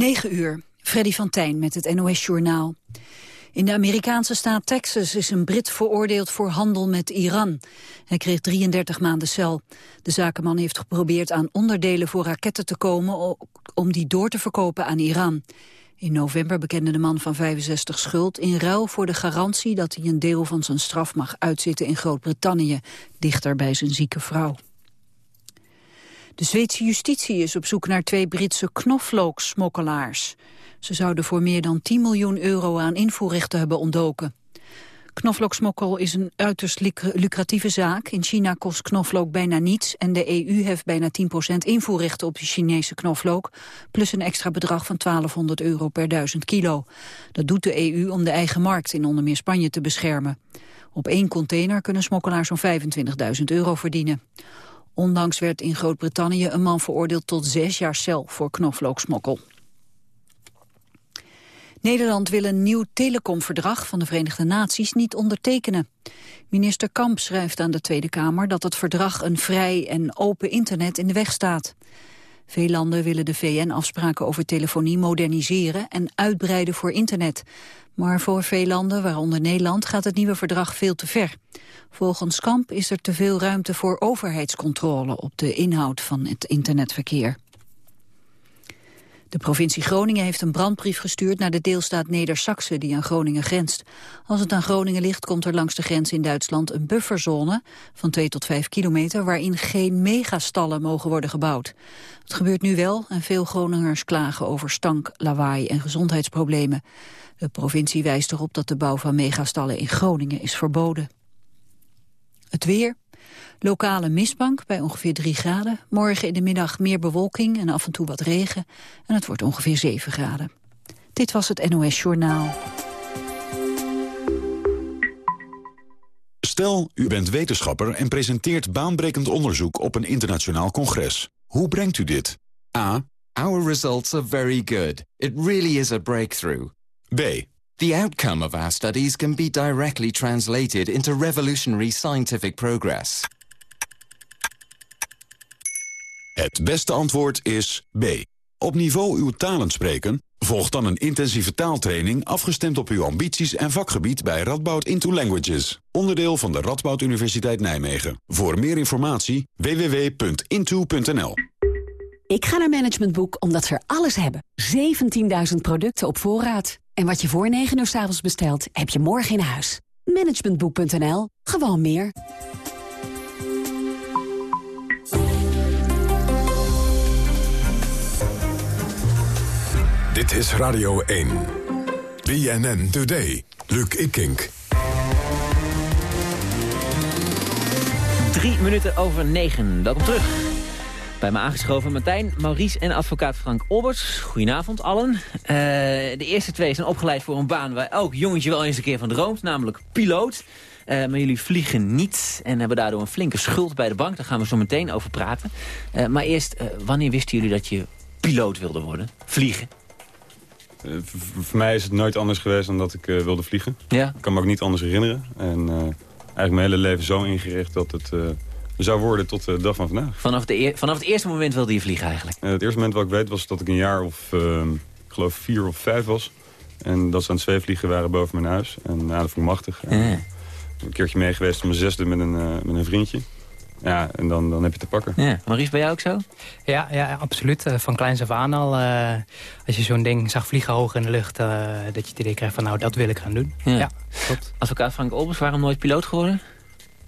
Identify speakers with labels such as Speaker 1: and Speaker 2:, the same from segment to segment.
Speaker 1: 9 uur. Freddy van Tijn met het NOS-journaal. In de Amerikaanse staat Texas is een Brit veroordeeld voor handel met Iran. Hij kreeg 33 maanden cel. De zakenman heeft geprobeerd aan onderdelen voor raketten te komen... om die door te verkopen aan Iran. In november bekende de man van 65 schuld in ruil voor de garantie... dat hij een deel van zijn straf mag uitzitten in Groot-Brittannië... dichter bij zijn zieke vrouw. De Zweedse justitie is op zoek naar twee Britse knoflooksmokkelaars. Ze zouden voor meer dan 10 miljoen euro aan invoerrechten hebben ontdoken. Knoflooksmokkel is een uiterst lucratieve zaak. In China kost knoflook bijna niets en de EU heeft bijna 10% invoerrechten op de Chinese knoflook, plus een extra bedrag van 1200 euro per duizend kilo. Dat doet de EU om de eigen markt in onder meer Spanje te beschermen. Op één container kunnen smokkelaars zo'n 25.000 euro verdienen. Ondanks werd in Groot-Brittannië een man veroordeeld tot zes jaar cel voor knoflooksmokkel. Nederland wil een nieuw telecomverdrag van de Verenigde Naties niet ondertekenen. Minister Kamp schrijft aan de Tweede Kamer dat het verdrag een vrij en open internet in de weg staat. Veel landen willen de VN-afspraken over telefonie moderniseren en uitbreiden voor internet. Maar voor veel landen, waaronder Nederland, gaat het nieuwe verdrag veel te ver. Volgens Kamp is er te veel ruimte voor overheidscontrole op de inhoud van het internetverkeer. De provincie Groningen heeft een brandbrief gestuurd naar de deelstaat neder die aan Groningen grenst. Als het aan Groningen ligt komt er langs de grens in Duitsland een bufferzone van 2 tot 5 kilometer waarin geen megastallen mogen worden gebouwd. Het gebeurt nu wel en veel Groningers klagen over stank, lawaai en gezondheidsproblemen. De provincie wijst erop dat de bouw van megastallen in Groningen is verboden. Het weer. Lokale mistbank bij ongeveer 3 graden. Morgen in de middag meer bewolking en af en toe wat regen. En het wordt ongeveer 7 graden. Dit was het NOS Journaal.
Speaker 2: Stel, u bent wetenschapper en presenteert baanbrekend onderzoek op een internationaal congres. Hoe brengt u dit? A.
Speaker 3: Our results are very good. It really is a breakthrough.
Speaker 2: B.
Speaker 3: The outcome of our studies can be directly translated into revolutionary scientific progress.
Speaker 2: Het beste antwoord is B. Op niveau uw talen spreken? Volg dan een intensieve taaltraining afgestemd op uw ambities en vakgebied bij Radboud Into Languages. Onderdeel van de Radboud Universiteit Nijmegen. Voor meer informatie www.into.nl
Speaker 4: Ik ga naar Management Boek omdat ze er alles hebben. 17.000 producten op voorraad. En wat je voor 9 uur s avonds bestelt, heb je morgen in huis. Managementboek.nl. Gewoon meer.
Speaker 5: Dit is Radio 1. BNN Today. Luc Ikink.
Speaker 6: Drie minuten over negen. Welkom terug. Bij me aangeschoven Martijn, Maurice en advocaat Frank Olberts. Goedenavond allen. Uh, de eerste twee zijn opgeleid voor een baan waar elk jongetje wel eens een keer van droomt. Namelijk piloot. Uh, maar jullie vliegen niet en hebben daardoor een flinke schuld bij de bank. Daar gaan we zo meteen over praten. Uh, maar eerst, wanneer wisten jullie dat je piloot wilde worden? Vliegen?
Speaker 7: Voor mij is het nooit anders geweest dan dat ik wilde vliegen.
Speaker 6: Ja.
Speaker 7: Ik kan me ook niet anders herinneren. En eigenlijk mijn hele leven zo ingericht dat het zou worden tot de dag van vandaag.
Speaker 6: Vanaf, de vanaf het eerste moment wilde je vliegen eigenlijk?
Speaker 7: het eerste moment wat ik weet was dat ik een jaar of, ehm, ik geloof vier of vijf was. En dat ze aan het zweefvliegen waren boven mijn huis. En nou, dat vond ik machtig. En, een keertje mee geweest om mijn zesde met een, met een vriendje. Ja, en dan, dan heb je te pakken.
Speaker 6: Ja. Maurice, bij jou ook zo?
Speaker 8: Ja, ja absoluut. Eh, van kleins af aan al. Uh, als je zo'n ding zag vliegen hoog in de lucht... Uh, dat je het idee krijgt van nou, dat wil ik gaan doen. Ja, ja klopt.
Speaker 6: Advocaat Frank Olbers, waarom nooit piloot geworden?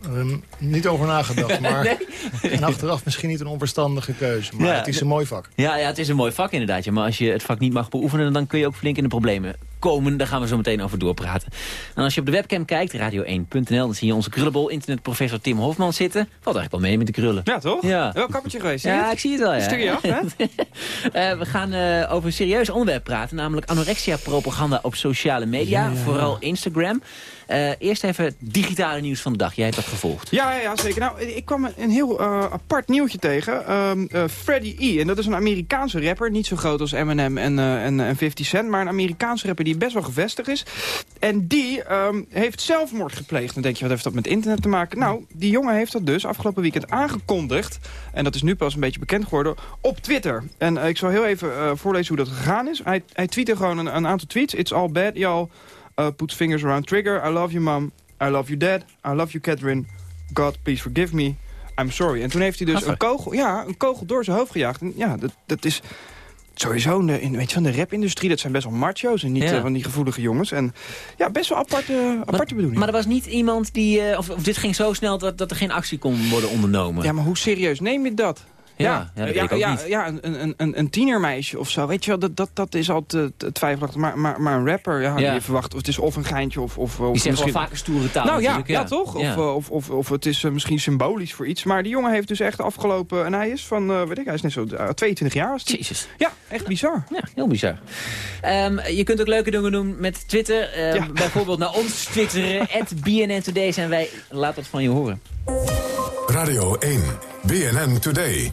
Speaker 9: Um, niet over nagedacht, maar nee. en achteraf misschien niet een onverstandige keuze. Maar ja, het is een mooi vak.
Speaker 6: Ja, ja, het is een mooi vak inderdaad. Ja, maar als je het vak niet mag beoefenen, dan kun je ook flink in de problemen komen. Daar gaan we zo meteen over doorpraten. En als je op de webcam kijkt, radio1.nl, dan zie je onze krullenbol internetprofessor Tim Hofman zitten. Valt eigenlijk wel mee met de krullen.
Speaker 10: Ja, toch?
Speaker 6: Ja.
Speaker 10: Wel kappertje geweest,
Speaker 6: Ja, ik zie het wel, ja.
Speaker 10: Stukje af, hè?
Speaker 6: uh, we gaan uh, over een serieus onderwerp praten, namelijk anorexia-propaganda op sociale media,
Speaker 10: ja, ja,
Speaker 6: vooral Instagram. Uh, eerst even het digitale nieuws van de dag. Jij hebt dat gevolgd.
Speaker 10: Ja, ja, zeker. Nou, ik kwam een heel uh, apart nieuwtje tegen. Um, Freddie E. En dat is een Amerikaanse rapper. Niet zo groot als Eminem en, en, en 50 Cent. Maar een Amerikaanse rapper die best wel gevestigd is. En die um, heeft zelfmoord gepleegd. Dan denk je, wat heeft dat met internet te maken? Nou, die jongen heeft dat dus afgelopen weekend aangekondigd. En dat is nu pas een beetje bekend geworden op Twitter. En ik zal heel even voorlezen hoe dat gegaan is. Hij, hij tweette gewoon een, een aantal tweets. It's all bad, y'all. Uh, put fingers around trigger. I love you, mom. I love you, dad. I love you, Catherine. God, please forgive me. I'm sorry. En toen heeft hij dus een kogel, ja, een kogel door zijn hoofd gejaagd. En ja, dat, dat is sowieso in de, in, weet je, van de rapindustrie. Dat zijn best wel macho's en niet ja. uh, van die gevoelige jongens. En ja, best wel aparte, aparte maar, bedoeling.
Speaker 6: Maar er was niet iemand die... Uh, of, of, dit ging zo snel dat, dat er geen actie kon worden ondernomen.
Speaker 10: Ja, maar hoe serieus neem je dat?
Speaker 6: Ja, ja, ja, ja,
Speaker 10: ja, ja een, een, een tienermeisje of zo. Weet je wel, dat, dat, dat is altijd twijfelachtig. Maar, maar, maar een rapper, ja, ja. je verwacht, of het is of een geintje of... of,
Speaker 6: of
Speaker 10: die
Speaker 6: zegt misschien... wel vaak een stoere taal
Speaker 10: Nou ja, ja, toch? Of, of, of, of het is misschien symbolisch voor iets. Maar die jongen heeft dus echt afgelopen... En hij is van, uh, weet ik, hij is net zo uh, 22 jaar. Als
Speaker 6: Jezus.
Speaker 10: Ja, echt bizar.
Speaker 6: Ja, heel bizar. Um, je kunt ook leuke dingen doen met Twitter. Um, bijvoorbeeld naar ons twitteren. BNN Today zijn wij. Laat dat van je horen.
Speaker 5: Radio 1, BNN Today.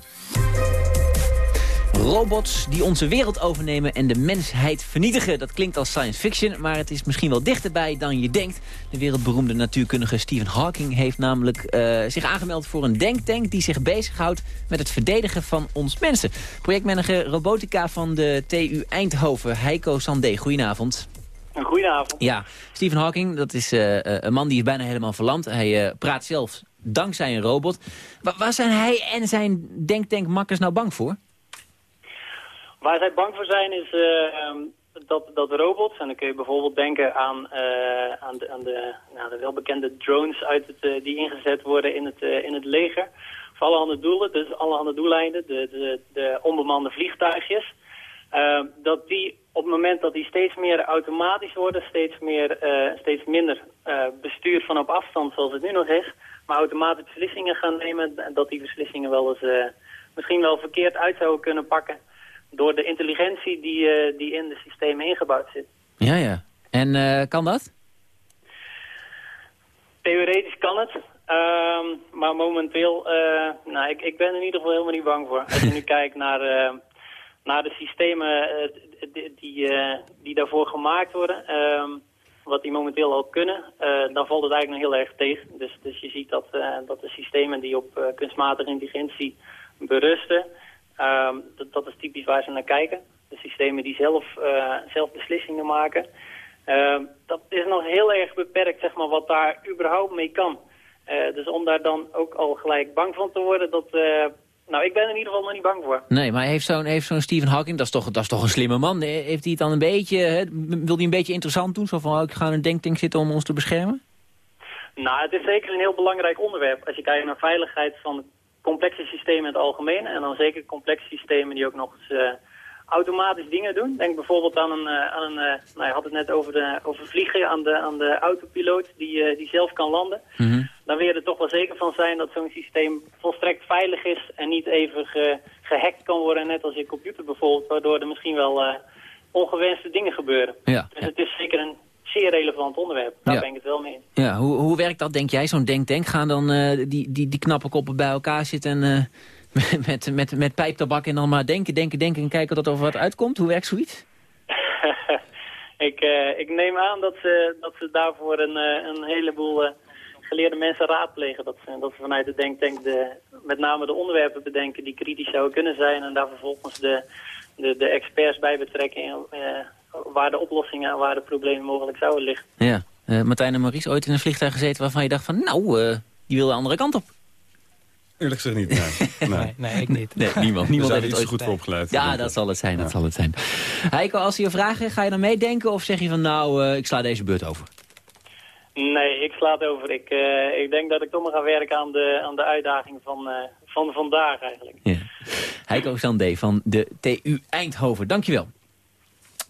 Speaker 6: Robots die onze wereld overnemen en de mensheid vernietigen. Dat klinkt als science fiction, maar het is misschien wel dichterbij dan je denkt. De wereldberoemde natuurkundige Stephen Hawking heeft namelijk uh, zich aangemeld voor een denktank... die zich bezighoudt met het verdedigen van ons mensen. Projectmanager robotica van de TU Eindhoven, Heiko Sandé. Goedenavond.
Speaker 11: Goedenavond.
Speaker 6: Ja, Stephen Hawking, dat is uh, een man die is bijna helemaal verlamd. Hij uh, praat zelf dankzij een robot. Wa waar zijn hij en zijn denktankmakkers nou bang voor?
Speaker 11: Waar zij bang voor zijn is uh, dat, dat robots, en dan kun je bijvoorbeeld denken aan, uh, aan, de, nou, de welbekende drones uit het, uh, die ingezet worden in het, in het leger. Voor allerhande doelen, dus allerhande doeleinden, de, de, de onbemande vliegtuigjes. Dat die op het moment dat die steeds meer automatisch worden, steeds, meer, steeds minder bestuur van op afstand zoals het nu nog is, maar automatisch beslissingen gaan nemen, dat die beslissingen wel eens misschien wel verkeerd uit zouden kunnen pakken door de intelligentie die, uh, die in de systemen ingebouwd zit.
Speaker 6: Ja, ja. En uh, kan dat?
Speaker 11: Theoretisch kan het. Uh, maar momenteel, nou, ik, ik ben er in ieder geval helemaal niet bang voor. Als je nu kijkt naar, naar de systemen die, die, die, daarvoor gemaakt worden, ehm, wat die momenteel al kunnen, dan valt het eigenlijk nog heel erg tegen. Dus, dus je ziet dat, dat de systemen die op kunstmatige intelligentie berusten, Um, dat, dat, is typisch waar ze naar kijken. De systemen die zelf, uh, zelf beslissingen maken. Uh, dat is nog heel erg beperkt, zeg maar, wat daar überhaupt mee kan. Uh, dus om daar dan ook al gelijk bang van te worden, dat... Eh, nou, ik ben er in ieder geval nog niet bang voor.
Speaker 6: Nee, maar heeft zo'n zo'n Stephen Hawking, dat is, toch, dat is toch een slimme man. Heeft hij het dan een beetje, hè, wil hij een beetje interessant doen? Zo van, oh, ik ga in een denktank zitten om ons te beschermen?
Speaker 11: Nou, het is zeker een heel belangrijk onderwerp. Als je kijkt naar veiligheid van complexe systemen in het algemeen. En dan zeker complexe systemen die ook nog eens uh, automatisch dingen doen. Denk bijvoorbeeld aan een, uh, aan een uh, nou, je had het net over, de, over vliegen, aan de, aan de autopiloot die, die zelf kan landen. Mm -hmm. Dan wil je er toch wel zeker van zijn dat zo'n systeem volstrekt veilig is en niet even ge, gehackt kan worden, net als je computer bijvoorbeeld, waardoor er misschien wel ongewenste dingen gebeuren. Ja. Dus het is zeker een zeer relevant onderwerp. Daar ben ik het wel mee eens.
Speaker 6: Ja, hoe, hoe werkt dat, denk jij, zo'n denk-denk? Gaan dan uh, die, die, die knappe koppen bij elkaar zitten en uh, met, met, met pijptabak en dan maar denken, denken, denken en kijken dat er wat uitkomt? Hoe werkt zoiets?
Speaker 11: ik, ik neem aan dat ze, dat ze daarvoor een, een heleboel geleerde mensen raadplegen. Dat ze, dat ze vanuit de denktank de, met name de onderwerpen bedenken die kritisch zouden kunnen zijn en daar vervolgens de, de, de experts bij betrekken waar de oplossingen en waar de problemen mogelijk zouden liggen.
Speaker 6: Ja. Uh, Martijn en Maurice, ooit in een vliegtuig gezeten waarvan je dacht van... nou, uh, die wil de andere kant op.
Speaker 7: Eerlijk gezegd niet, nee.
Speaker 8: nee. nee, ik niet.
Speaker 6: Nee, niemand. niemand
Speaker 7: heeft het ooit goed voor opgeleid.
Speaker 6: Ja, dat zal het zijn, ja. dat zal het zijn. Heiko, als je je vragen, ga je dan meedenken of zeg je van... nou, uh, ik sla deze beurt over?
Speaker 11: Nee, ik sla het over. Ik, uh, ik denk dat ik toch maar ga werken aan de, aan de uitdaging van, uh, van vandaag eigenlijk. Ja.
Speaker 6: Heiko Sandé van de TU Eindhoven, dankjewel.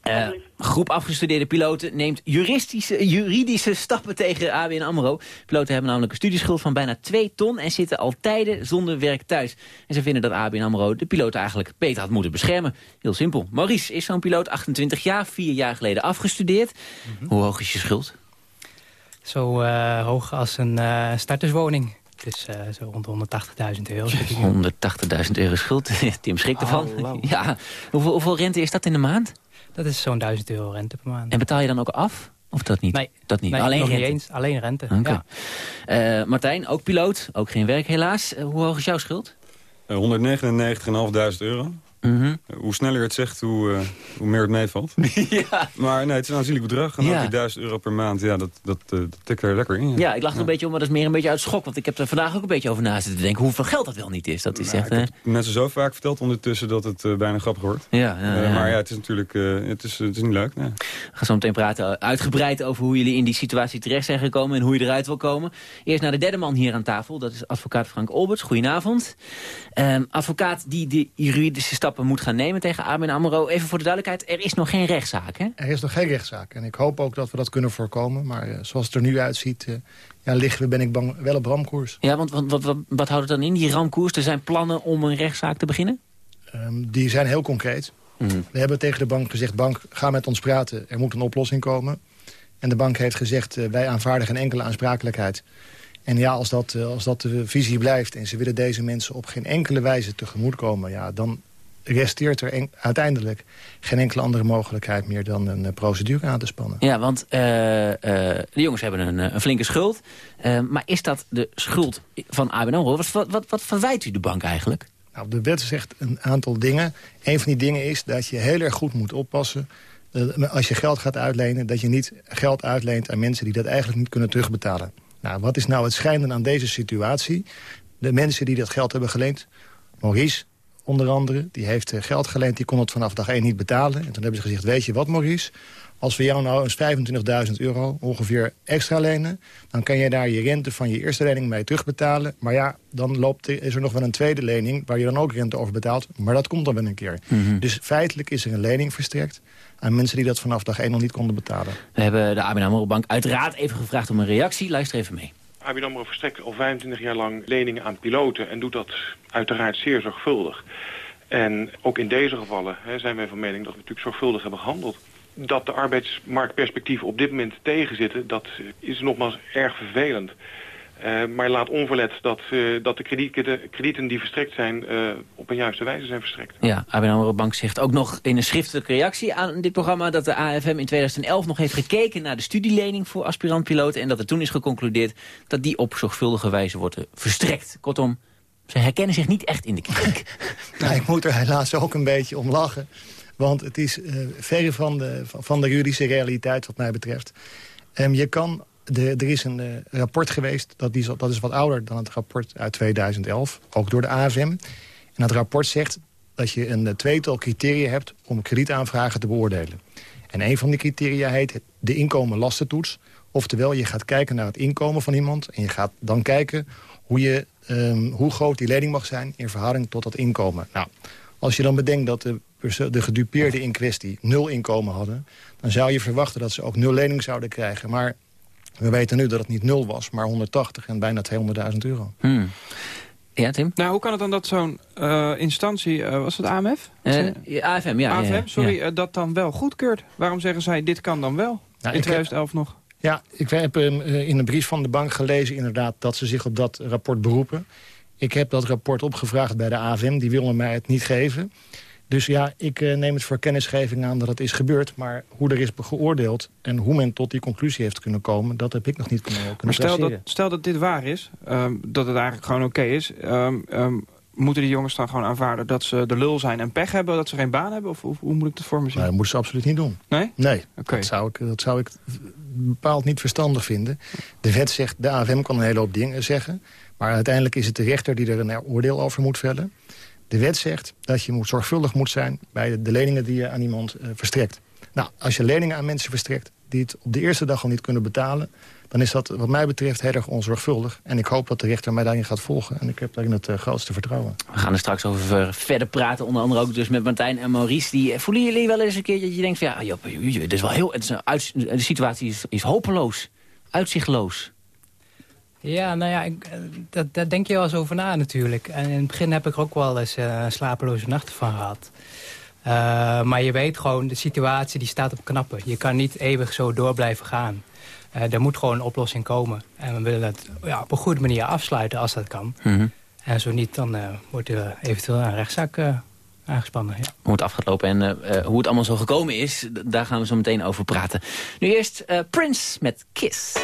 Speaker 6: Uh, groep afgestudeerde piloten neemt juristische, juridische stappen tegen ABN AMRO. Piloten hebben namelijk een studieschuld van bijna 2 ton... en zitten al tijden zonder werk thuis. En ze vinden dat ABN AMRO de piloten eigenlijk beter had moeten beschermen. Heel simpel. Maurice is zo'n piloot 28 jaar, vier jaar geleden afgestudeerd. Mhm. Hoe hoog is je schuld?
Speaker 8: Zo hoog als een starterswoning. Dus zo rond 180.000 euro.
Speaker 6: 180.000 euro schuld. Tim schrikt ervan. ja. Hoeveel, hoeveel rente is dat in de maand?
Speaker 8: Dat is zo'n 1000 euro rente per maand.
Speaker 6: En betaal je dan ook af? Of dat niet?
Speaker 8: Nee,
Speaker 6: dat niet.
Speaker 8: Nee,
Speaker 6: alleen
Speaker 8: rente.
Speaker 6: Niet
Speaker 8: eens, alleen rente.
Speaker 6: Okay. Ja. Uh, Martijn, ook piloot, ook geen werk helaas. Uh, hoe hoog is jouw schuld?
Speaker 7: Uh, 199.500 euro. Mm -hmm. Hoe sneller je het zegt, hoe, uh, hoe meer het meevalt. ja. Maar nee, het is een aanzienlijk bedrag. En ja. die 1000 euro per maand, ja, dat, dat, uh, dat tikt er lekker in.
Speaker 6: Ja, ja ik lach er een beetje om, maar dat is meer een beetje uit schok. Want ik heb er vandaag ook een beetje over na zitten denken... hoeveel geld dat wel niet is. Dat is
Speaker 7: nou,
Speaker 6: echt,
Speaker 7: ik heb mensen zo vaak verteld ondertussen dat het uh, bijna grappig wordt.
Speaker 6: Ja, ja,
Speaker 7: Maar ja, het is natuurlijk het is, het is niet leuk. Nee.
Speaker 6: We gaan zo meteen praten uitgebreid over hoe jullie in die situatie terecht zijn gekomen... en hoe je eruit wil komen. Eerst naar de derde man hier aan tafel. Dat is advocaat Frank Olberts. Goedenavond. Um, advocaat die de juridische stappen moet gaan nemen tegen ABN AMRO. Even voor de duidelijkheid, er is nog geen rechtszaak, hè?
Speaker 9: Er is nog geen rechtszaak. En ik hoop ook dat we dat kunnen voorkomen. Maar uh, zoals het er nu uitziet, uh, ja, liggen we, ben ik bang, wel op ramkoers.
Speaker 6: Ja, want wat, wat, wat, wat houdt het dan in, die ramkoers? Er zijn plannen om een rechtszaak te beginnen?
Speaker 9: Um, die zijn heel concreet. Mm. We hebben tegen de bank gezegd, bank, ga met ons praten. Er moet een oplossing komen. En de bank heeft gezegd, uh, wij aanvaarden geen enkele aansprakelijkheid. En ja, als dat, als dat de visie blijft en ze willen deze mensen op geen enkele wijze tegemoetkomen... Ja, dan resteert er en, uiteindelijk geen enkele andere mogelijkheid meer dan een uh, procedure aan te spannen.
Speaker 6: Ja, want uh, de jongens hebben een, een flinke schuld. maar is dat de schuld van ABN AMRO? Wat, wat, wat verwijt u de bank eigenlijk?
Speaker 9: Nou, de wet zegt een aantal dingen. Een van die dingen is dat je heel erg goed moet oppassen... als je geld gaat uitlenen, dat je niet geld uitleent aan mensen die dat eigenlijk niet kunnen terugbetalen. Nou, wat is nou het schijnen aan deze situatie? De mensen die dat geld hebben geleend, Maurice, onder andere. Die heeft geld geleend, die kon het vanaf dag 1 niet betalen. En toen hebben ze gezegd, weet je wat Maurice... als we jou nou eens 25.000 euro ongeveer extra lenen... dan kan je daar je rente van je eerste lening mee terugbetalen. Maar ja, dan loopt, is er nog wel een tweede lening... waar je dan ook rente over betaalt. Maar dat komt dan wel een keer. Mm -hmm. Dus feitelijk is er een lening verstrekt aan mensen die dat vanaf dag 1 nog niet konden betalen.
Speaker 6: We hebben de ABN AMRO Bank uiteraard even gevraagd om een reactie. Luister even mee.
Speaker 12: ABN AMRO verstrekt al 25 jaar lang leningen aan piloten... en doet dat uiteraard zeer zorgvuldig. En ook in deze gevallen hè, zijn wij van mening dat we natuurlijk zorgvuldig hebben gehandeld. Dat de arbeidsmarktperspectieven op dit moment tegenzitten, dat is nogmaals erg vervelend. Uh, maar laat onverlet dat, uh, dat de kredieten, kredieten die verstrekt zijn uh, op een juiste wijze zijn verstrekt.
Speaker 6: Ja, ABN AMRO Bank zegt ook nog in een schriftelijke reactie aan dit programma... dat de AFM in 2011 nog heeft gekeken naar de studielening voor aspirantpiloten... en dat er toen is geconcludeerd dat die op zorgvuldige wijze wordt verstrekt. Kortom, ze herkennen zich niet echt in de kritiek.
Speaker 9: nou, ik moet er helaas ook een beetje om lachen. Want het is uh, verre van de, van de juridische realiteit wat mij betreft. Um, je kan, de, er is een uh, rapport geweest, dat, die, dat is wat ouder dan het rapport uit 2011. Ook door de AFM. En dat rapport zegt dat je een tweetal criteria hebt om kredietaanvragen te beoordelen. En een van die criteria heet de inkomen-lastentoets. Oftewel, je gaat kijken naar het inkomen van iemand... en je gaat dan kijken hoe, je, um, hoe groot die lening mag zijn in verhouding tot dat inkomen. Nou, als je dan bedenkt dat de, de gedupeerden in kwestie nul inkomen hadden... dan zou je verwachten dat ze ook nul lening zouden krijgen. Maar we weten nu dat het niet nul was, maar 180 en bijna 200.000 euro.
Speaker 6: Hmm. Ja, Tim?
Speaker 10: Nou, hoe kan het dan dat zo'n uh, instantie, uh, was het AMF?
Speaker 6: Uh, AFM, ja.
Speaker 10: AFM,
Speaker 6: ja,
Speaker 10: sorry,
Speaker 6: ja.
Speaker 10: dat dan wel goedkeurt? Waarom zeggen zij, dit kan dan wel?
Speaker 9: Nou,
Speaker 10: in 2011 nog?
Speaker 9: Ja, ik heb in de brief van de bank gelezen inderdaad dat ze zich op dat rapport beroepen. Ik heb dat rapport opgevraagd bij de AFM, die willen mij het niet geven. Dus ja, ik uh, neem het voor kennisgeving aan dat het is gebeurd. Maar hoe er is geoordeeld en hoe men tot die conclusie heeft kunnen komen... dat heb ik nog niet kunnen, kunnen
Speaker 10: Maar stel dat, stel dat dit waar is, um, dat het eigenlijk gewoon oké okay is... Um, um, moeten die jongens dan gewoon aanvaarden dat ze de lul zijn en pech hebben... dat ze geen baan hebben? Of hoe, hoe moet ik dat voor me zien?
Speaker 9: Nou, dat moeten ze absoluut niet doen.
Speaker 10: Nee?
Speaker 9: Nee, okay. dat, zou ik, dat zou ik bepaald niet verstandig vinden. De wet zegt, de AFM kan een hele hoop dingen zeggen... maar uiteindelijk is het de rechter die er een oordeel over moet vellen. De wet zegt dat je moet zorgvuldig moet zijn... bij de leningen die je aan iemand uh, verstrekt. Nou, als je leningen aan mensen verstrekt... die het op de eerste dag al niet kunnen betalen dan is dat wat mij betreft heel erg onzorgvuldig. En ik hoop dat de rechter mij daarin gaat volgen. En ik heb daarin het uh, grootste vertrouwen.
Speaker 6: We gaan er straks over verder praten. Onder andere ook dus met Martijn en Maurice. Die, voelen jullie wel eens een keer dat je denkt... Van, ja, dit is wel heel, het is een uit, de situatie is hopeloos. Uitzichtloos.
Speaker 8: Ja, nou ja, ik, dat, daar denk je wel eens over na natuurlijk. En in het begin heb ik er ook wel eens uh, slapeloze nachten van gehad. Uh, maar je weet gewoon, de situatie die staat op knappen. Je kan niet eeuwig zo door blijven gaan. Uh, er moet gewoon een oplossing komen. En we willen het ja, op een goede manier afsluiten als dat kan. Mhm. En zo niet, dan wordt er eventueel een rechtszaak aangespannen. Ja.
Speaker 13: Hoe het af gaat lopen en hoe het allemaal zo gekomen is, daar gaan we zo meteen over praten. Nu eerst Prince met Kiss.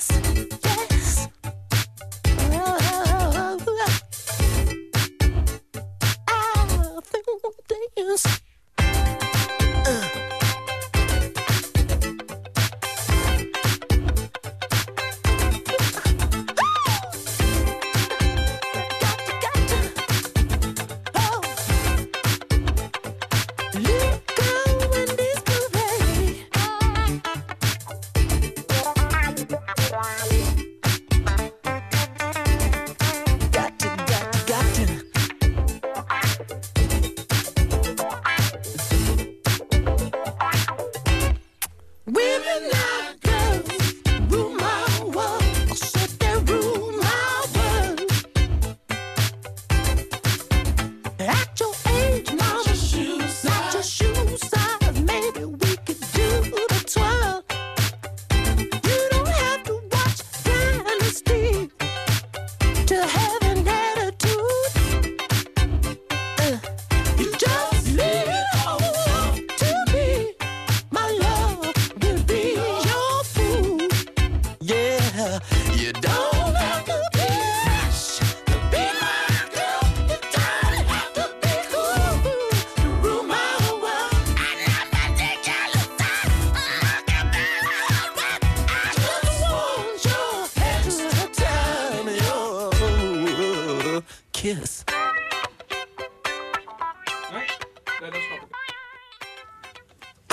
Speaker 13: podcast.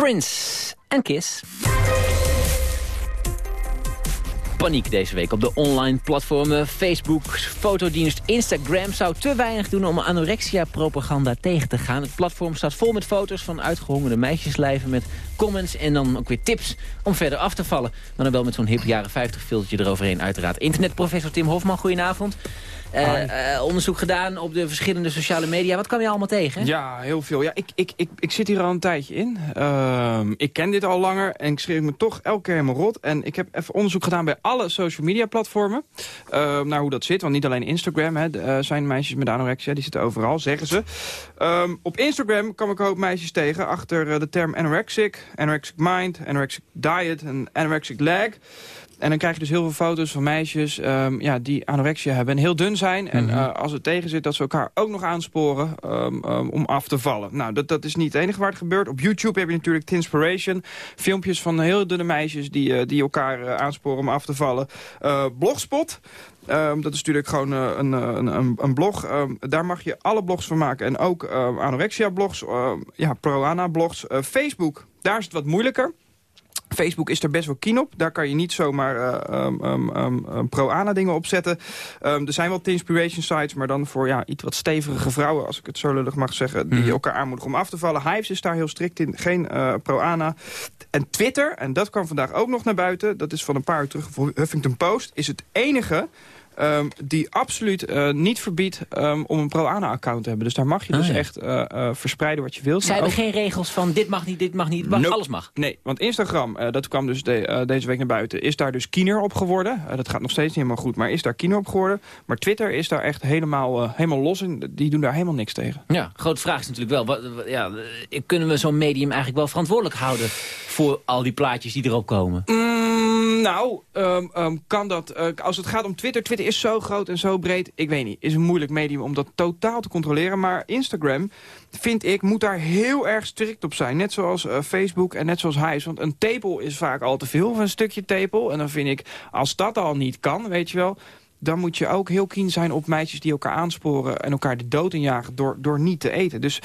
Speaker 13: Prince en Kiss. Paniek deze week op de online platformen Facebook, fotodienst, Instagram zou te weinig doen om anorexia-propaganda tegen te gaan. Het platform staat vol met foto's van uitgehongerde meisjeslijven met comments en dan ook weer tips om verder af te vallen. Maar dan wel met zo'n hip jaren 50 filtertje eroverheen uiteraard. Internetprofessor Tim Hofman, goedenavond. Uh, onderzoek gedaan op de verschillende sociale media. Wat kwam je allemaal tegen?
Speaker 10: Ja, heel veel. Ja, ik, ik, ik, ik zit hier al een tijdje in. Uh, ik ken dit al langer en ik schreef me toch elke keer helemaal rot. En ik heb even onderzoek gedaan bij alle social media platformen. Uh, naar hoe dat zit, want niet alleen Instagram hè, uh, zijn meisjes met anorexia. Die zitten overal, zeggen ze. Ehm, op Instagram kwam ik een hoop meisjes tegen achter de term anorexic, anorexic mind, anorexic diet en anorexic leg. En dan krijg je dus heel veel foto's van meisjes ehm, ja, die anorexia hebben en heel dun zijn. En
Speaker 6: Mhm.
Speaker 10: eh, als het tegen zit, dat ze elkaar ook nog aansporen ehm, ehm, om af te vallen. Nou, dat, dat is niet het enige waar het gebeurt. Op YouTube heb je natuurlijk Tinspiration. Filmpjes van heel dunne meisjes die, eh, die elkaar eh, aansporen om af te vallen. Blogspot. Dat is natuurlijk gewoon een, een, een, blog. Daar mag je alle blogs van maken. En ook ehm, anorexia-blogs, ja, pro-ana-blogs. Facebook, daar is het wat moeilijker. Facebook is er best wel keen op. Daar kan je niet zomaar um, um, um, pro-ana dingen op zetten. Um, er zijn wel inspiration sites, maar dan voor ja, iets wat stevige vrouwen... als ik het zo lullig mag zeggen, die
Speaker 6: Mhm.
Speaker 10: elkaar aanmoedigen om af te vallen. Hives is daar heel strikt in, geen eh, pro-ana. En Twitter, en dat kwam vandaag ook nog naar buiten... dat is van een paar uur terug voor Huffington Post... is het enige um, die absoluut uh, niet verbiedt um, om een pro-ana-account te hebben. Dus daar mag je
Speaker 6: Ah,
Speaker 10: dus
Speaker 6: ja.
Speaker 10: echt uh, uh, verspreiden wat je wilt.
Speaker 6: Zijn er
Speaker 10: ook-
Speaker 6: geen regels van dit mag niet, dit mag niet, mag,
Speaker 10: Nope.
Speaker 6: alles mag?
Speaker 10: Nee, want Instagram, eh, dat kwam dus de- eh, deze week naar buiten... is daar dus kiener op geworden. Eh, dat gaat nog steeds niet helemaal goed, maar is daar kiener op geworden. Maar Twitter is daar echt helemaal, eh, helemaal los in. Die doen daar helemaal niks tegen.
Speaker 6: Ja, grote vraag is natuurlijk wel, wat, wat- ja, eh, kunnen we zo'n medium eigenlijk wel verantwoordelijk houden voor al die plaatjes die erop komen?
Speaker 10: Mm, nou, ehm, ehm, kan dat... eh, als het gaat om Twitter... Twitter is zo groot en zo breed. Ik weet niet. Is een moeilijk medium om dat totaal te controleren. Maar Instagram, vind ik, moet daar heel erg strikt op zijn. Net zoals eh, Facebook en net zoals Hives. Want een tepel is vaak al te veel van een stukje tepel. En dan vind ik, als dat al niet kan, weet je wel... dan moet je ook heel keen zijn op meisjes die elkaar aansporen... en elkaar de dood injagen door, door niet te eten. Dus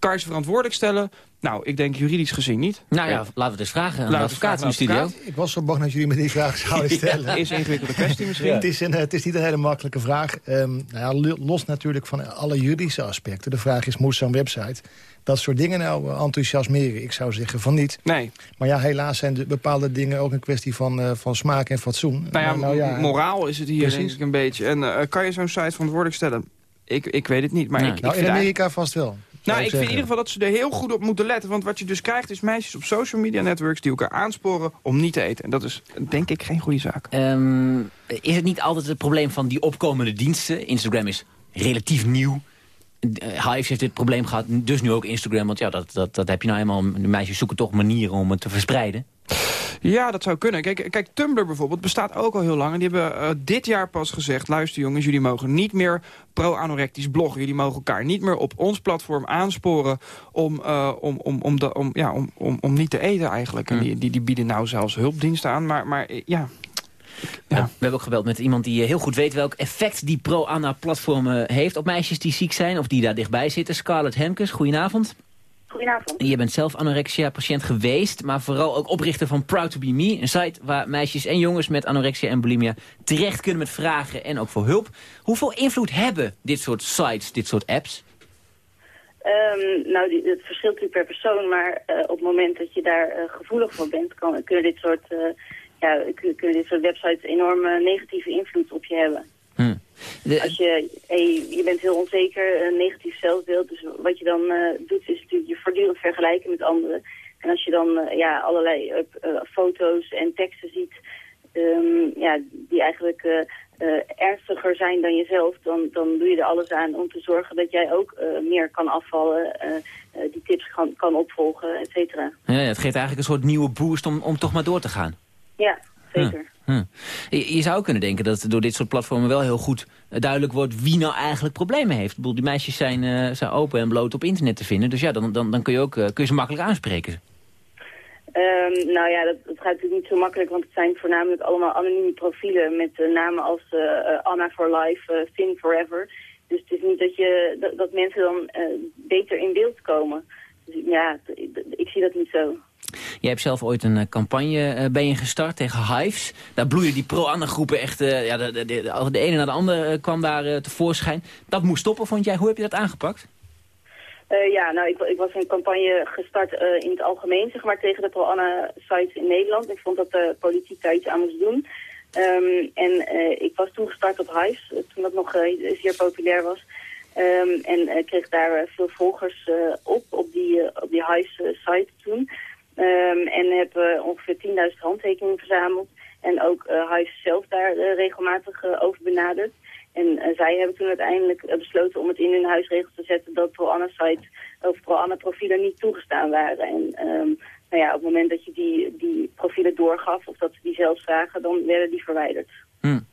Speaker 10: ze verantwoordelijk stellen? Nou, ik denk juridisch gezien niet.
Speaker 6: Nou ja, laten we het eens vragen aan de advocaat in de studio.
Speaker 9: Ik was zo bang dat jullie me die vraag zouden stellen.
Speaker 10: Ja, is een ingewikkelde kwestie misschien.
Speaker 9: Het, is een, het is niet een hele makkelijke vraag. Ehm, nou ja, lo- los natuurlijk van alle juridische aspecten. De vraag is, moet zo'n website dat soort dingen nou eh, enthousiasmeren? Ik zou zeggen van niet.
Speaker 10: Nee.
Speaker 9: Maar ja, helaas zijn de bepaalde dingen ook een kwestie van, eh, van smaak en fatsoen.
Speaker 10: Nou ja,
Speaker 9: nou
Speaker 10: moraal is het hier
Speaker 9: Precies.
Speaker 10: denk ik een beetje. En eh, kan je zo'n site verantwoordelijk stellen? Ik, ik weet het niet, maar
Speaker 9: Nee.
Speaker 10: ik, ik
Speaker 9: nou, in Amerika vast wel.
Speaker 10: Nou, ik vind in ieder geval dat ze er heel goed op moeten letten. Want wat je dus krijgt is meisjes op social media networks... die elkaar aansporen om niet te eten. En dat is, denk ik, geen goede zaak.
Speaker 6: Ehm, is het niet altijd het probleem van die opkomende diensten? Instagram is relatief nieuw. Eh, Hives heeft dit probleem gehad, dus nu ook Instagram. Want ja, dat, dat, dat heb je nou eenmaal. De meisjes zoeken toch manieren om het te verspreiden.
Speaker 10: Ja, dat zou kunnen. Kijk, kijk Tumblr bijvoorbeeld bestaat ook al heel lang. En die hebben eh, dit jaar pas gezegd... luister jongens, jullie mogen niet meer pro-anorectisch bloggen. Jullie mogen elkaar niet meer op ons platform aansporen... om, eh, om, om, om, de, om, ja, om, om, om niet te eten eigenlijk. En die, die, die bieden nou zelfs hulpdiensten aan. Maar, maar eh, ja,
Speaker 6: We hebben ook gebeld met iemand die heel goed weet welk effect die pro-ANA-platform eh, heeft op meisjes die ziek zijn of die daar dichtbij zitten. Scarlett Hemkes, goedenavond.
Speaker 14: Goedenavond.
Speaker 6: Je bent zelf anorexia-patiënt geweest, maar vooral ook oprichter van Proud to be Me. Een site waar meisjes en jongens met anorexia en bulimia terecht kunnen met vragen en ook voor hulp. Hoeveel invloed hebben dit soort sites, dit soort apps?
Speaker 14: Ehm, nou, die, het verschilt natuurlijk per persoon, maar eh, op het moment dat je daar eh, gevoelig voor bent, kan, kunnen, dit soort, eh, ja, kun- kunnen dit soort websites enorme negatieve invloed op je hebben. Als je, hey, je bent heel onzeker, een negatief zelfbeeld, dus wat je dan eh, doet is natuurlijk je voortdurend vergelijken met anderen. En als je dan eh, ja, allerlei eh, foto's en teksten ziet ehm, ja, die eigenlijk ernstiger zijn dan jezelf, dan, dan doe je er alles aan om te zorgen dat jij ook meer kan afvallen, die tips kan, kan opvolgen, et cetera.
Speaker 6: Ja, het geeft eigenlijk een soort nieuwe boost om, om toch maar door te gaan.
Speaker 14: Ja, zeker.
Speaker 6: Hm. Je, zou kunnen denken dat door dit soort platformen wel heel goed eh, duidelijk wordt wie nou eigenlijk problemen heeft. Ik bedoel, die meisjes zijn, eh, zijn open en bloot op internet te vinden. Dus ja, dan, dan, dan kun, je ook, eh, kun je ze makkelijk aanspreken.
Speaker 14: Ehm, nou ja, dat, gaat natuurlijk niet zo makkelijk, want het zijn voornamelijk allemaal anonieme profielen met namen als Anna for Life, Finn Forever. Dus het is niet dat, je, dat, mensen dan beter in beeld komen. Dus ja, ik zie dat niet zo.
Speaker 6: Jij hebt zelf ooit een eh, campagne eh, ben je gestart tegen Hives. Daar bloeien die pro-Anna-groepen echt... eh, ja, de, de, de, de ene na de andere kwam daar tevoorschijn. Dat moest stoppen, vond jij. Hoe heb je dat aangepakt?
Speaker 14: Ja, nou, ik, ik was een campagne gestart in het algemeen, zeg maar, tegen de pro-Anna-sites in Nederland. Ik vond dat de politiek daar iets aan moest doen. Ehm, en ik was toen gestart op Hives, toen dat nog zeer populair was. Ehm, en kreeg daar veel volgers op, op die, op die Hives-site toen. Ehm, en heb eh, ongeveer 10.000 handtekeningen verzameld. En ook Hives zelf daar eh, regelmatig over benaderd. En zij hebben toen uiteindelijk besloten om het in hun huisregels te zetten dat pro-Anna-sites of pro-Anna-profielen niet toegestaan waren. En ehm, nou ja, op het moment dat je die, die profielen doorgaf of dat ze die zelf zagen, dan werden die verwijderd.
Speaker 6: Hmm.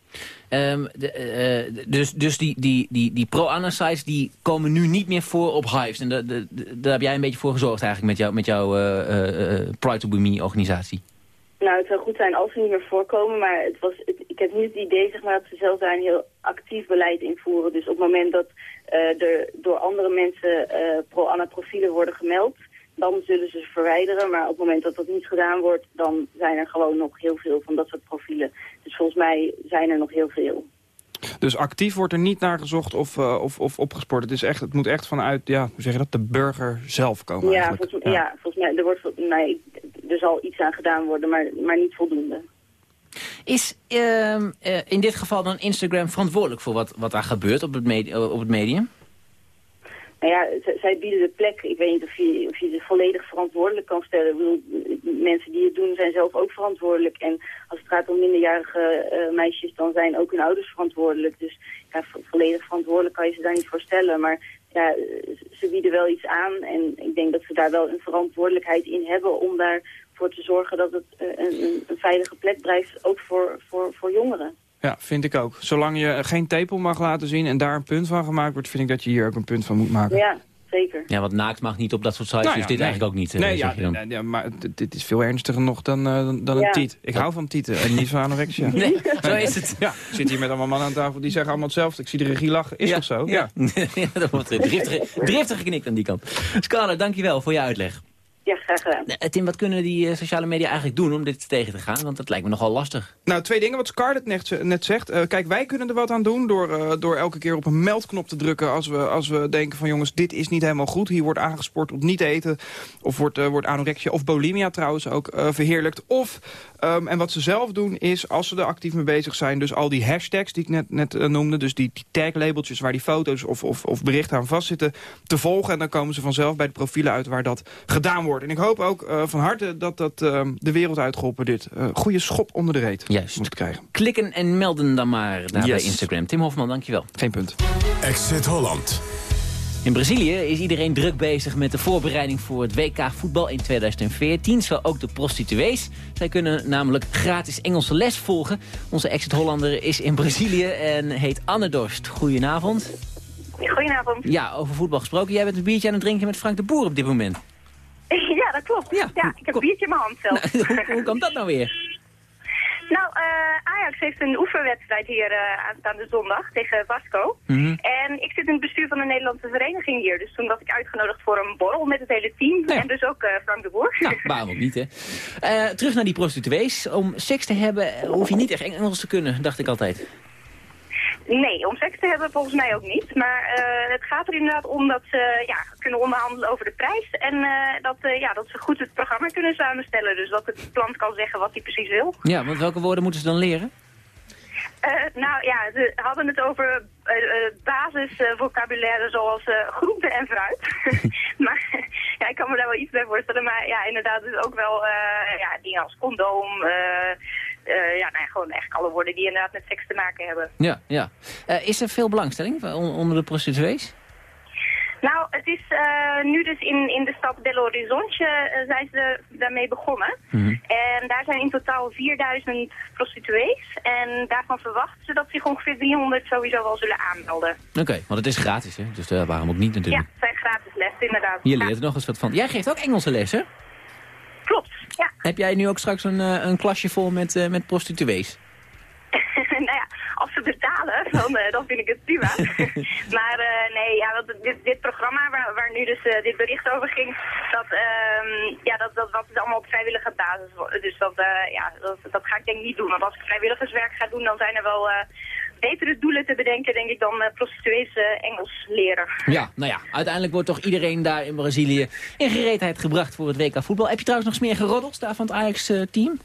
Speaker 6: Ehm, de, eh, dus dus die, die, die, pro-Anna-sites die komen nu niet meer voor op Hives. En daar heb jij een beetje voor gezorgd eigenlijk met, met jouw uh, Pride to Be Me-organisatie.
Speaker 14: Nou, het zou goed zijn als ze niet meer voorkomen, maar het was, ik heb niet het idee dat ze zelf daar een heel actief beleid in voeren. Dus op het moment dat er door andere mensen pro-Anna-profielen worden gemeld, dan zullen ze ze verwijderen. Maar op het moment dat dat niet gedaan wordt, dan zijn er gewoon nog heel veel van dat soort profielen. Dus volgens mij zijn er nog heel veel.
Speaker 10: Dus actief wordt er niet naar gezocht of, uh, of, of opgespoord. Het, is echt, het moet echt vanuit, ja, hoe zeg je dat, de burger zelf komen
Speaker 14: ja, volgens, ja. ja. volgens mij, er, wordt, nee, er zal iets aan gedaan worden, maar, maar niet voldoende.
Speaker 6: Is uh, uh, in dit geval dan Instagram verantwoordelijk voor wat, wat daar gebeurt op het, op het medium?
Speaker 14: Nou ja, zij bieden de plek. Ik weet niet of je, of je ze volledig verantwoordelijk kan stellen. Ik bedoel, mensen die het doen zijn zelf ook verantwoordelijk. En als het gaat om minderjarige uh, meisjes, dan zijn ook hun ouders verantwoordelijk. Dus ja, volledig verantwoordelijk kan je ze daar niet voor stellen. Maar ja, ze bieden wel iets aan. En ik denk dat ze daar wel een verantwoordelijkheid in hebben om daarvoor te zorgen dat het uh, een, een, veilige plek blijft, ook voor, voor, voor jongeren.
Speaker 10: Ja, vind ik ook. Zolang je geen tepel mag laten zien en daar een punt van gemaakt wordt... vind ik dat je hier ook een punt van moet maken.
Speaker 14: Ja, zeker.
Speaker 6: Ja, want naakt mag niet op dat soort sites, nou ja, dus dit eigenlijk ook niet.
Speaker 10: Eh, nee, ja, nee, ja, maar dit is veel ernstiger nog dan, uh, dan een tiet. Ik hou van tieten en niet van anorexia.
Speaker 6: Nee, zo is het.
Speaker 10: Ja, ik zit hier met allemaal mannen aan tafel die zeggen allemaal hetzelfde. Ik zie de regie lachen. Is toch zo?
Speaker 6: Ja, ja. dat wordt driftig, driftig geknikt aan die kant. Scarlett, dankjewel voor je uitleg.
Speaker 14: Ja, graag gedaan.
Speaker 6: Eh, Tim, wat kunnen die uh, sociale media eigenlijk doen om dit tegen te gaan? Want dat lijkt me nogal lastig.
Speaker 10: Nou, twee dingen wat Scarlett net, net zegt. Uh, kijk, wij kunnen er wat aan doen door, door elke keer op een meldknop te drukken... Als we, als we denken van jongens, dit is niet helemaal goed. Hier wordt aangespoord op niet eten. Of wordt, wordt anorexia of bulimia trouwens ook verheerlijkt. Of, um, en wat ze zelf doen is, als ze er actief mee bezig zijn... dus al die hashtags die ik net, net noemde... dus die, die taglabeltjes waar die foto's of, of, of berichten aan vastzitten... te volgen. En dan komen ze vanzelf bij de profielen uit waar dat gedaan wordt. En ik hoop ook uh, van harte dat dat uh, de wereld uitgeholpen dit. Uh, goede schop onder de reet
Speaker 6: Juist.
Speaker 10: moet krijgen.
Speaker 6: Klikken en melden dan maar daar yes. bij Instagram. Tim Hofman, dankjewel.
Speaker 10: Geen punt.
Speaker 5: Exit Holland.
Speaker 6: In Brazilië is iedereen druk bezig met de voorbereiding voor het WK voetbal in 2014. Zo ook de prostituees. Zij kunnen namelijk gratis Engelse les volgen. Onze Exit Hollander is in Brazilië en heet Anne Dorst. Goedenavond.
Speaker 15: Goedenavond.
Speaker 6: Ja, over voetbal gesproken. Jij bent een biertje aan het drinken met Frank de Boer op dit moment.
Speaker 15: Ja, dat klopt. Ja, ja ik heb een biertje in mijn hand zelf.
Speaker 6: Nou, hoe, hoe kan dat nou weer?
Speaker 15: Nou, uh, Ajax heeft een oefenwedstrijd hier uh, aanstaande zondag tegen Vasco.
Speaker 6: Mm -hmm.
Speaker 15: En ik zit in het bestuur van de Nederlandse vereniging hier. Dus toen was ik uitgenodigd voor een borrel met het hele team. Ja. En dus ook uh, Frank de Boer.
Speaker 6: Nou, waarom ook niet, hè? terug naar die prostituees. Om seks te hebben hoef je niet echt Engels te kunnen, dacht ik altijd.
Speaker 15: Nee, om seks te hebben volgens mij ook niet. Maar uh, het gaat er inderdaad om dat ze ja, kunnen onderhandelen over de prijs. En uh, dat, uh, ja, dat ze goed het programma kunnen samenstellen. Dus dat het klant kan zeggen wat hij precies wil.
Speaker 6: Ja, want welke woorden moeten ze dan leren?
Speaker 15: Nou ja, ze hadden het over basisvocabulaire zoals groente en fruit. maar ja, ik kan me daar wel iets bij voorstellen. Maar ja, inderdaad dus ook wel ja, dingen als condoom... Ja, nee, gewoon echt alle woorden die inderdaad met seks te maken hebben.
Speaker 6: Ja, ja. Is er veel belangstelling onder de prostituees?
Speaker 15: Nou, het is uh, nu dus in, in de stad Belo Horizonte zijn ze daarmee begonnen.
Speaker 6: Mm -hmm.
Speaker 15: En daar zijn in totaal 4000 prostituees. En daarvan verwachten ze dat zich ongeveer 300 sowieso wel zullen aanmelden.
Speaker 6: Oké, okay, want het is gratis, hè? Dus waarom ook niet natuurlijk?
Speaker 15: Ja, het zijn gratis lessen, inderdaad.
Speaker 6: Je leert er nog eens wat van. Jij geeft ook Engelse lessen?
Speaker 15: Klopt, ja.
Speaker 6: Heb jij nu ook straks een, een klasje vol met, met prostituees?
Speaker 15: nou ja, als ze betalen, dan, uh, dan vind ik het prima. maar uh, nee, ja, dat, dit, dit programma waar, waar nu dus uh, dit bericht over ging, dat, um, ja, dat, dat, is allemaal op vrijwillige basis. Dus dat, ja, dat, dat ga ik denk ik niet doen. Want als ik vrijwilligerswerk ga doen, dan zijn er wel betere doelen te bedenken, denk ik, dan uh, prostituees Engels leren.
Speaker 6: Ja, nou ja, uiteindelijk wordt toch iedereen daar in Brazilië in gereedheid gebracht voor het WK voetbal. Heb je trouwens nog meer geroddeld daar van het Ajax-team?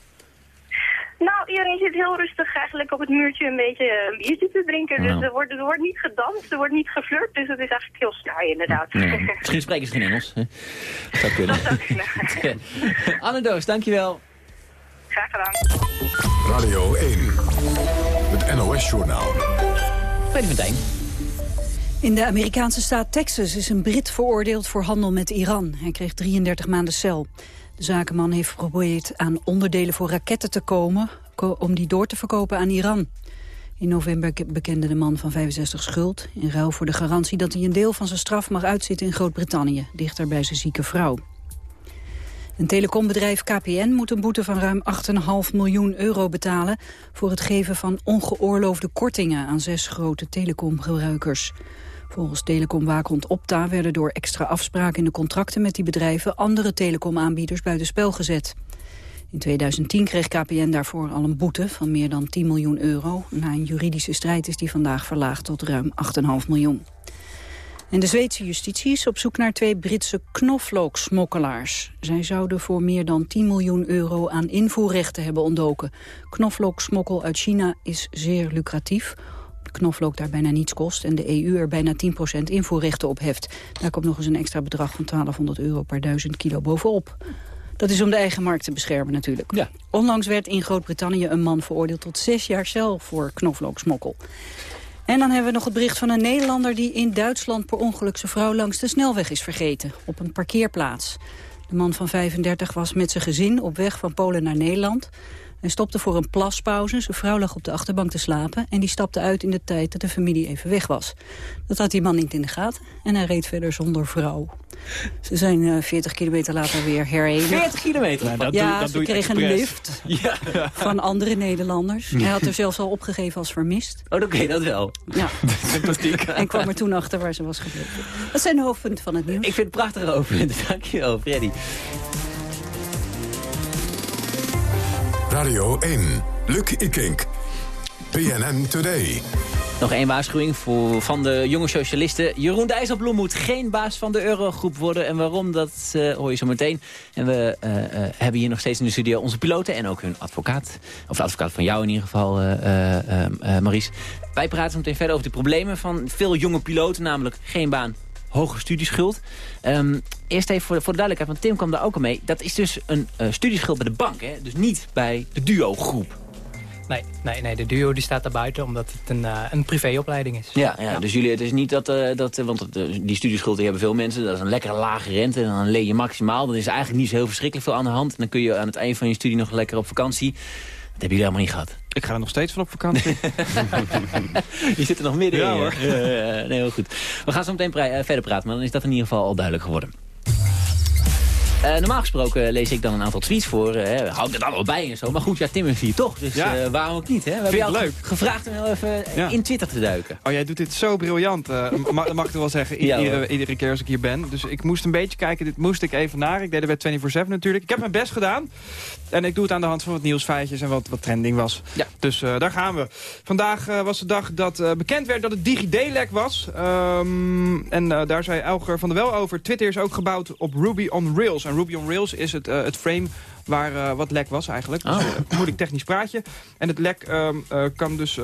Speaker 15: Nou, iedereen zit heel rustig eigenlijk op het muurtje een beetje een biertje te drinken. Dus er wordt, er wordt niet gedanst, er wordt niet geflirt, dus het is eigenlijk heel saai inderdaad.
Speaker 6: Misschien spreken ze geen Engels. Hè? Dat zou kunnen.
Speaker 15: Dat zou kunnen.
Speaker 6: Anne Doos, dankjewel.
Speaker 15: Graag gedaan.
Speaker 5: Radio 1, het NOS-journaal.
Speaker 6: Freddy Meteen.
Speaker 1: In de Amerikaanse staat Texas is een Brit veroordeeld voor handel met Iran. Hij kreeg 33 maanden cel. De zakenman heeft geprobeerd aan onderdelen voor raketten te komen... om die door te verkopen aan Iran. In november bekende de man van 65 schuld... in ruil voor de garantie dat hij een deel van zijn straf mag uitzitten in Groot-Brittannië... dichter bij zijn zieke vrouw. Een telecombedrijf KPN moet een boete van ruim 8,5 miljoen euro betalen... voor het geven van ongeoorloofde kortingen aan zes grote telecomgebruikers. Volgens telecomwaakhond Opta werden door extra afspraken in de contracten met die bedrijven... andere telecomaanbieders buitenspel gezet. In 2010 kreeg KPN daarvoor al een boete van meer dan 10 miljoen euro. Na een juridische strijd is die vandaag verlaagd tot ruim 8,5 miljoen. En de Zweedse justitie is op zoek naar twee Britse knoflooksmokkelaars. Zij zouden voor meer dan 10 miljoen euro aan invoerrechten hebben ontdoken. Knoflooksmokkel uit China is zeer lucratief. Knoflook daar bijna niets kost en de EU er bijna 10% invoerrechten op heft. Daar komt nog eens een extra bedrag van 1200 euro per duizend kilo bovenop. Dat is om de eigen markt te beschermen natuurlijk. Ja. Onlangs werd in Groot-Brittannië een man veroordeeld tot zes jaar cel voor knoflooksmokkel. En dan hebben we nog het bericht van een Nederlander... die in Duitsland per ongeluk zijn vrouw langs de snelweg is vergeten. Op een parkeerplaats. De man van 35 was met zijn gezin op weg van Polen naar Nederland. Hij stopte voor een plaspauze. Zijn vrouw lag op de achterbank te slapen. En die stapte uit in de tijd dat de familie even weg was. Dat had die man niet in de gaten. En hij reed verder zonder vrouw. Ze zijn uh, eh, 40 kilometer later weer herenigd.
Speaker 6: 40 kilometer?
Speaker 1: Nou, dat ja, doe, ze kregen een lift ja. van andere Nederlanders. Hij had er zelfs al opgegeven als vermist.
Speaker 6: Oh, oké, dat wel. Ja.
Speaker 1: en kwam er toen achter waar ze was gebleven. Dat zijn de hoofdpunten van het nieuws.
Speaker 6: Ik vind het prachtig over. Dankjewel, Freddy.
Speaker 5: Radio 1, Luc Ikink. PNN Today.
Speaker 6: Nog één waarschuwing voor, van de jonge socialisten. Jeroen Dijsselbloem moet geen baas van de Eurogroep worden. En waarom, dat uh, hoor je zo meteen. En we uh, uh, hebben hier nog steeds in de studio onze piloten en ook hun advocaat. Of de advocaat van jou in ieder geval, Maries. Wij praten meteen verder over de problemen van veel jonge piloten. Namelijk geen baan, hoge studieschuld. Um, eerst even voor, voor, de duidelijkheid, want Tim kwam daar ook al mee. Dat is dus een uh, studieschuld bij de bank, hè? dus niet bij de duo-groep.
Speaker 8: Nee, nee, nee, de duo die staat daar buiten omdat het een, uh, een privéopleiding is.
Speaker 6: Ja, ja, dus jullie, het is niet dat, uh, dat want die studieschuld die hebben veel mensen, dat is een lekkere lage rente en dan leen je maximaal. Dan is eigenlijk niet zo heel verschrikkelijk veel aan de hand. En dan kun je aan het eind van je studie nog lekker op vakantie. Dat hebben jullie helemaal niet gehad.
Speaker 10: Ik ga er nog steeds van op vakantie.
Speaker 6: je zit er nog midden ja, in. Hoor. nee, heel goed. We gaan zo meteen verder praten, maar dan is dat in ieder geval al duidelijk geworden. Uh, normaal gesproken lees ik dan een aantal tweets voor. Uh, er dan wel bij en zo. Maar goed, ja, Tim is hier toch. Dus ja. uh, waarom ook niet? Hè? We
Speaker 10: Vind hebben
Speaker 6: leuk. gevraagd om even in Twitter te duiken.
Speaker 10: Oh, jij doet dit zo briljant. mag, mag ik wel zeggen. Ja, iedere, iedere, keer als ik hier ben. Dus ik moest een beetje kijken. Dit moest ik even naar. Ik deed er bij 24-7 natuurlijk. Ik heb mijn best gedaan. En ik doe het aan de hand van wat nieuwsfeitjes en wat, wat trending was. Ja. Dus daar gaan we. Vandaag was de dag dat bekend werd dat het DigiD-lek was. Um, en daar zei Elger van der Wel over. Twitter is ook gebouwd op Ruby on Rails. En Ruby on Rails is het, uh, het frame waar uh, wat lek was eigenlijk. Oh. Dus, moeilijk technisch praatje. En het lek um, kan dus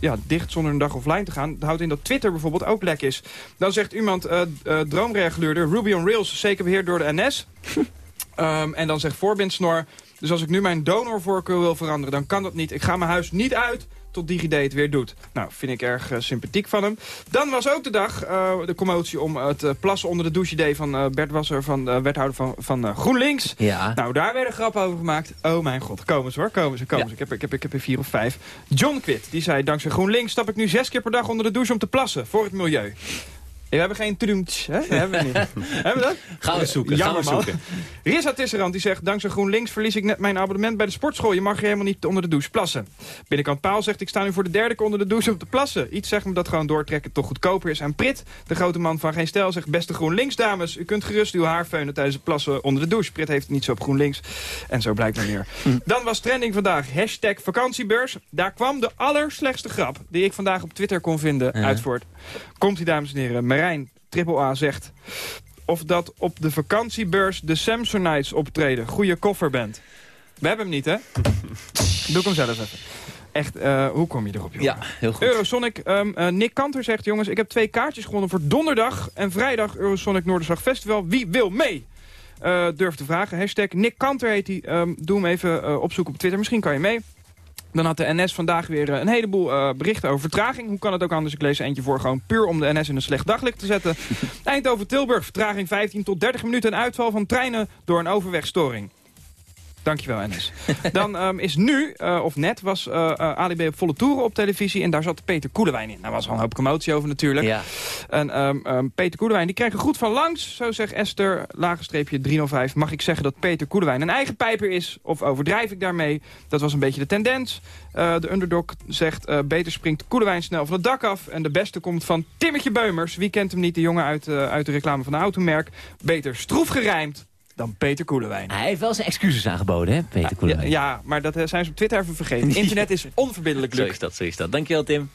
Speaker 10: ja, dicht zonder een dag offline te gaan. Dat houdt in dat Twitter bijvoorbeeld ook lek is. Dan zegt iemand, droomreguleerder, Ruby on Rails, zeker beheerd door de NS. um, ehm, en dan zegt Voorbindsnor, dus als ik nu mijn donorvoorkeur wil veranderen, dan kan dat niet. Ik ga mijn huis niet uit tot DigiD het weer doet. Nou, vind ik erg uh, sympathiek van hem. Dan was ook de dag uh, de commotie om het uh, plassen onder de douche-idee van Bert Wasser, van wethouder van, van GroenLinks. Ja. Nou, daar werden grappen over gemaakt. Oh mijn god, komen ze hoor, komen ze, komen ze. Ik heb, ik, heb, ik heb er vier of vijf. John Quit, die zei, dankzij GroenLinks stap ik nu zes keer per dag onder de douche om te plassen voor het milieu. We hebben geen trumtsch, hè? hebben we niet. hebben we dat?
Speaker 6: Gaan we zoeken, gaan we zoeken.
Speaker 10: Risa Tisserand die zegt... Dankzij GroenLinks verlies ik net mijn abonnement bij de sportschool. Je mag je helemaal niet onder de douche plassen. Binnenkant Paal zegt... Ik sta nu voor de derde keer onder de douche om te plassen. Iets zegt me dat gewoon doortrekken toch goedkoper is. En Prit, de grote man van Geen Stijl, zegt... Beste GroenLinks dames, u kunt gerust uw haar feunen tijdens het plassen onder de douche. Prit heeft het niet zo op GroenLinks. En zo blijkt maar meer. Hm. Dan was trending vandaag hashtag vakantiebeurs. Daar kwam de allerslechtste grap die ik vandaag op Twitter kon vinden uit voort. Komt die dames en heren. Marijn Triple A zegt... of dat op de vakantiebeurs de Samsonites optreden. Goede kofferband. We hebben hem niet, hè? Doe ik hem zelf even. Echt, uh, hoe kom je erop, jongen?
Speaker 6: Ja, heel goed.
Speaker 10: Eurosonic, um, uh, Nick Kanter zegt, jongens, ik heb twee kaartjes gewonnen voor donderdag en vrijdag Eurosonic Noorderslag Festival. Wie wil mee? Uh, durf te vragen. Hashtag Nick Kanter heet hij. Um, doe hem even opzoeken op Twitter. Misschien kan je mee. Dan had de NS vandaag weer eh, een heleboel uh, berichten over vertraging. Hoe kan het ook anders? Ik lees eentje voor gewoon puur om de NS in een slecht daglicht te zetten. Eindhoven-Tilburg, vertraging 15 tot 30 minuten. Een uitval van treinen door een overwegstoring. Dankjewel, NS. Dan um, is nu, uh, of net, was uh, uh, Ali B op volle toeren op televisie... en daar zat Peter Koelewijn in. Daar was al een hoop commotie over natuurlijk.
Speaker 16: Ja.
Speaker 10: En um, um, Peter Koelewijn die kreeg een goed van langs. Zo zegt Esther, lagenstreepje 305. Mag ik zeggen dat Peter Koelewijn een eigen pijper is? Of overdrijf ik daarmee? Dat was een beetje de tendens. de underdog zegt, beter springt Koelewijn snel van het dak af. En de beste komt van Timmertje Beumers. Wie kent hem niet, de jongen uit, uit de reclame van de automerk. Beter stroef gerijmd dan Peter Koelewijn.
Speaker 16: Hij heeft wel zijn excuses aangeboden, hè, Peter Koelewijn.
Speaker 10: Ja, ja, maar dat zijn ze op Twitter even vergeten. Internet is onverbiddelijk,
Speaker 16: Zo is dat, zo is dat. Dankjewel, Tim.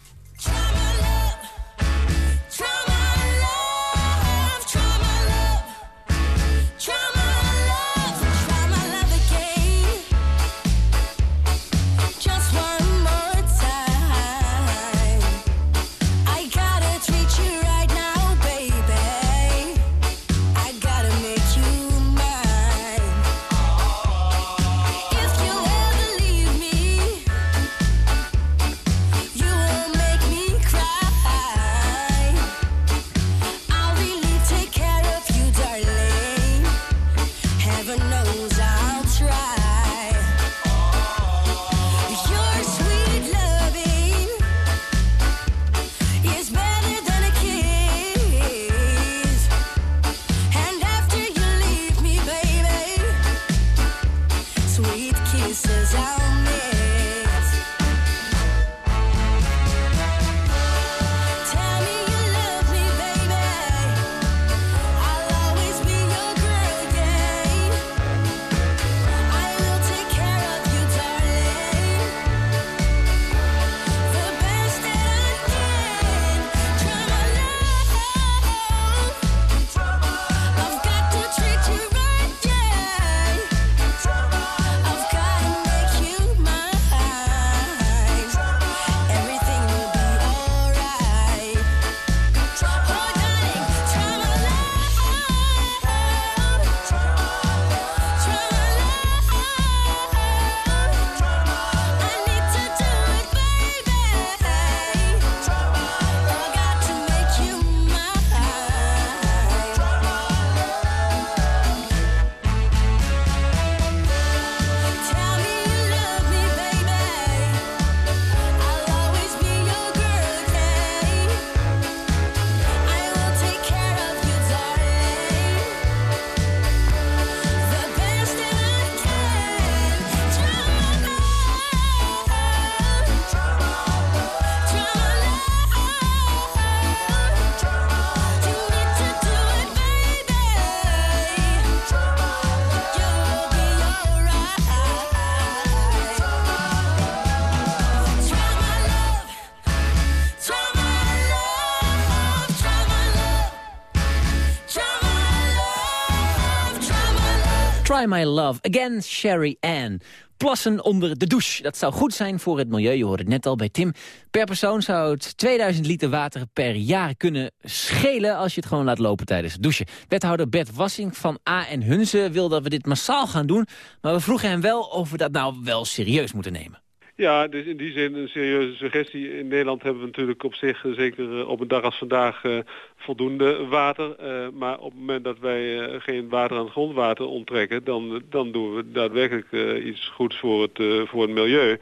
Speaker 16: Try My Love Again, Sherry Ann. Plassen onder de douche. Dat zou goed zijn voor het milieu. Je hoorde het net al bij Tim. Per persoon zou het 2000 liter water per jaar kunnen schelen... als je het gewoon laat lopen tijdens het douchen. Wethouder Bert Wassing van A en Hunze wil dat we dit massaal gaan doen. Maar we vroegen hem wel of we dat nou wel serieus moeten nemen.
Speaker 17: Ja, dus in die zin een serieuze suggestie. In Nederland hebben we natuurlijk op zich, eh, zeker eh, op een dag als vandaag, uh, voldoende water. Maar op het moment dat wij geen water aan grondwater onttrekken, dan, dan doen we daadwerkelijk iets goeds voor het, voor het milieu.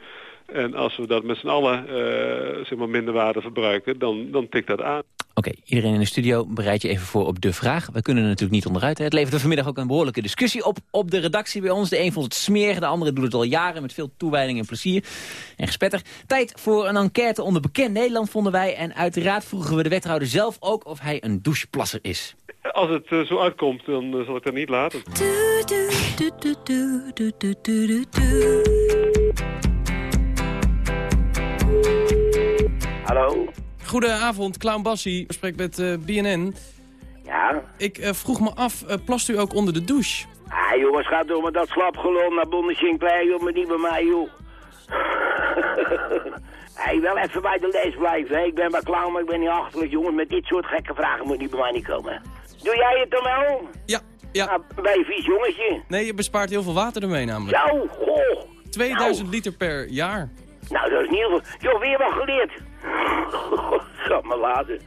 Speaker 17: En als we dat met z'n allen zeg maar minder water verbruiken, dan, dan tikt dat aan.
Speaker 16: Oké, okay, iedereen in de studio bereid je even voor op de vraag. We kunnen er natuurlijk niet onderuit. Hè. Het levert er vanmiddag ook een behoorlijke discussie op op de redactie bij ons. De een vond het smerig, de andere doet het al jaren met veel toewijding en plezier en gespetter. Tijd voor een enquête onder bekend Nederland vonden wij. En uiteraard vroegen we de wethouder zelf ook of hij een doucheplasser is.
Speaker 17: Als het uh, zo uitkomt, dan uh, zal ik dat niet laten.
Speaker 18: Hallo?
Speaker 19: Goedenavond, Clown Bassie. Ik spreek met uh, BNN.
Speaker 18: Ja?
Speaker 19: Ik uh, vroeg me af, uh, plast u ook onder de douche?
Speaker 18: Ah, jongens, gaat door met dat slapgelon naar Bondeschinkplein, joh, maar niet bij mij, joh. hey, wel even bij de les blijven, hè. Ik ben bij clown, maar ik ben niet achterlijk, jongens. Met dit soort gekke vragen moet niet bij mij niet komen. Doe jij het dan wel?
Speaker 19: Ja, ja.
Speaker 18: Nou, ben je vies jongetje?
Speaker 19: Nee, je bespaart heel veel water ermee namelijk.
Speaker 18: Zo, goh.
Speaker 19: 2000 nou. liter per jaar.
Speaker 18: Nou, dat is in ieder geval... Joh, weer wat geleerd. Gaat me laten.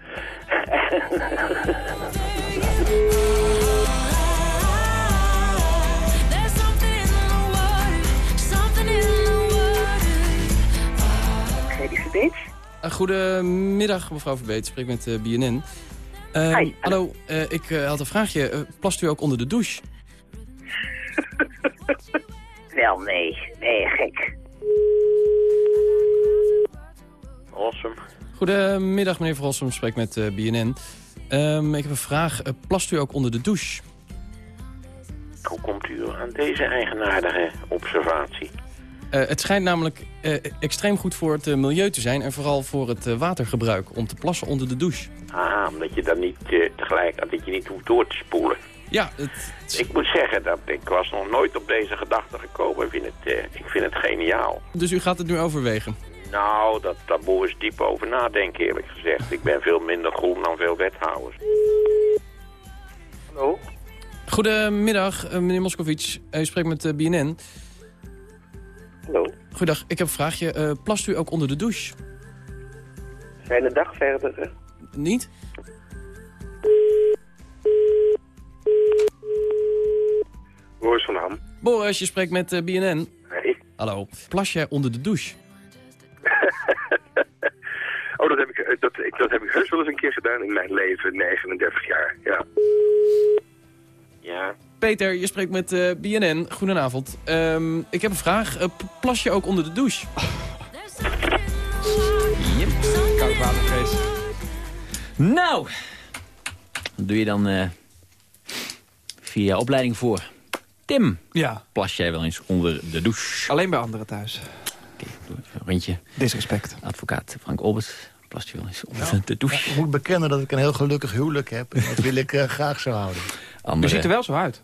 Speaker 20: Freddy Verbeet.
Speaker 19: Uh, goedemiddag, mevrouw Verbeet. Ik spreek met uh, BNN. Uh,
Speaker 20: Hi.
Speaker 19: Hallo, uh, ik had een vraagje. plast u ook onder de douche?
Speaker 20: Wel, nee. Nee, gek.
Speaker 18: Awesome.
Speaker 19: Goedemiddag, meneer Verrossum. Spreek met BNN. Um, ik heb een vraag. plast u ook onder de douche?
Speaker 18: Hoe komt u aan deze eigenaardige observatie?
Speaker 19: Uh, het schijnt namelijk uh, extreem goed voor het uh, milieu te zijn... en vooral voor het watergebruik, om te plassen onder de douche.
Speaker 18: Ah, omdat je dan niet tegelijk, dat je niet hoeft door te spoelen.
Speaker 19: Ja, het...
Speaker 18: Ik moet zeggen, dat ik was nog nooit op deze gedachte gekomen. Ik vind het, ik vind het geniaal.
Speaker 19: Dus u gaat het nu overwegen?
Speaker 18: Nou, dat, daar moet eens diep over nadenken, eerlijk gezegd. Ik ben veel minder groen dan veel wethouders. Hallo?
Speaker 19: Goedemiddag, meneer Moscovic. U spreekt met BNN.
Speaker 20: Hallo.
Speaker 19: Goedendag, ik heb een vraagje. Uh, plast u ook onder de douche?
Speaker 20: Fijne dag verder.
Speaker 19: Niet?
Speaker 20: Boris van Ham.
Speaker 19: Boris, je spreekt met BNN.
Speaker 20: Hey.
Speaker 19: Hallo. Plas jij onder de douche?
Speaker 20: oh, dat heb, ik, dat, ik, dat heb ik heus wel eens een keer gedaan in mijn leven, 39 jaar. Ja.
Speaker 18: Ja.
Speaker 19: Peter, je spreekt met uh, BNN. Goedenavond. Um, ik heb een vraag. Uh, plas je ook onder de douche?
Speaker 10: Yep. Koud waterfeest.
Speaker 6: Nou, wat doe je dan uh, via opleiding voor? Tim,
Speaker 10: ja.
Speaker 6: plas jij wel eens onder de douche?
Speaker 10: Alleen bij anderen thuis.
Speaker 6: Oké, okay, doe even een rondje.
Speaker 10: Disrespect.
Speaker 6: Advocaat Frank Olbers. Plast je wel eens onder
Speaker 9: nou,
Speaker 6: de douche?
Speaker 9: Ik moet bekennen dat ik een heel gelukkig huwelijk heb. En dat wil ik uh, graag zo houden.
Speaker 10: Andere... Je ziet er wel zo uit.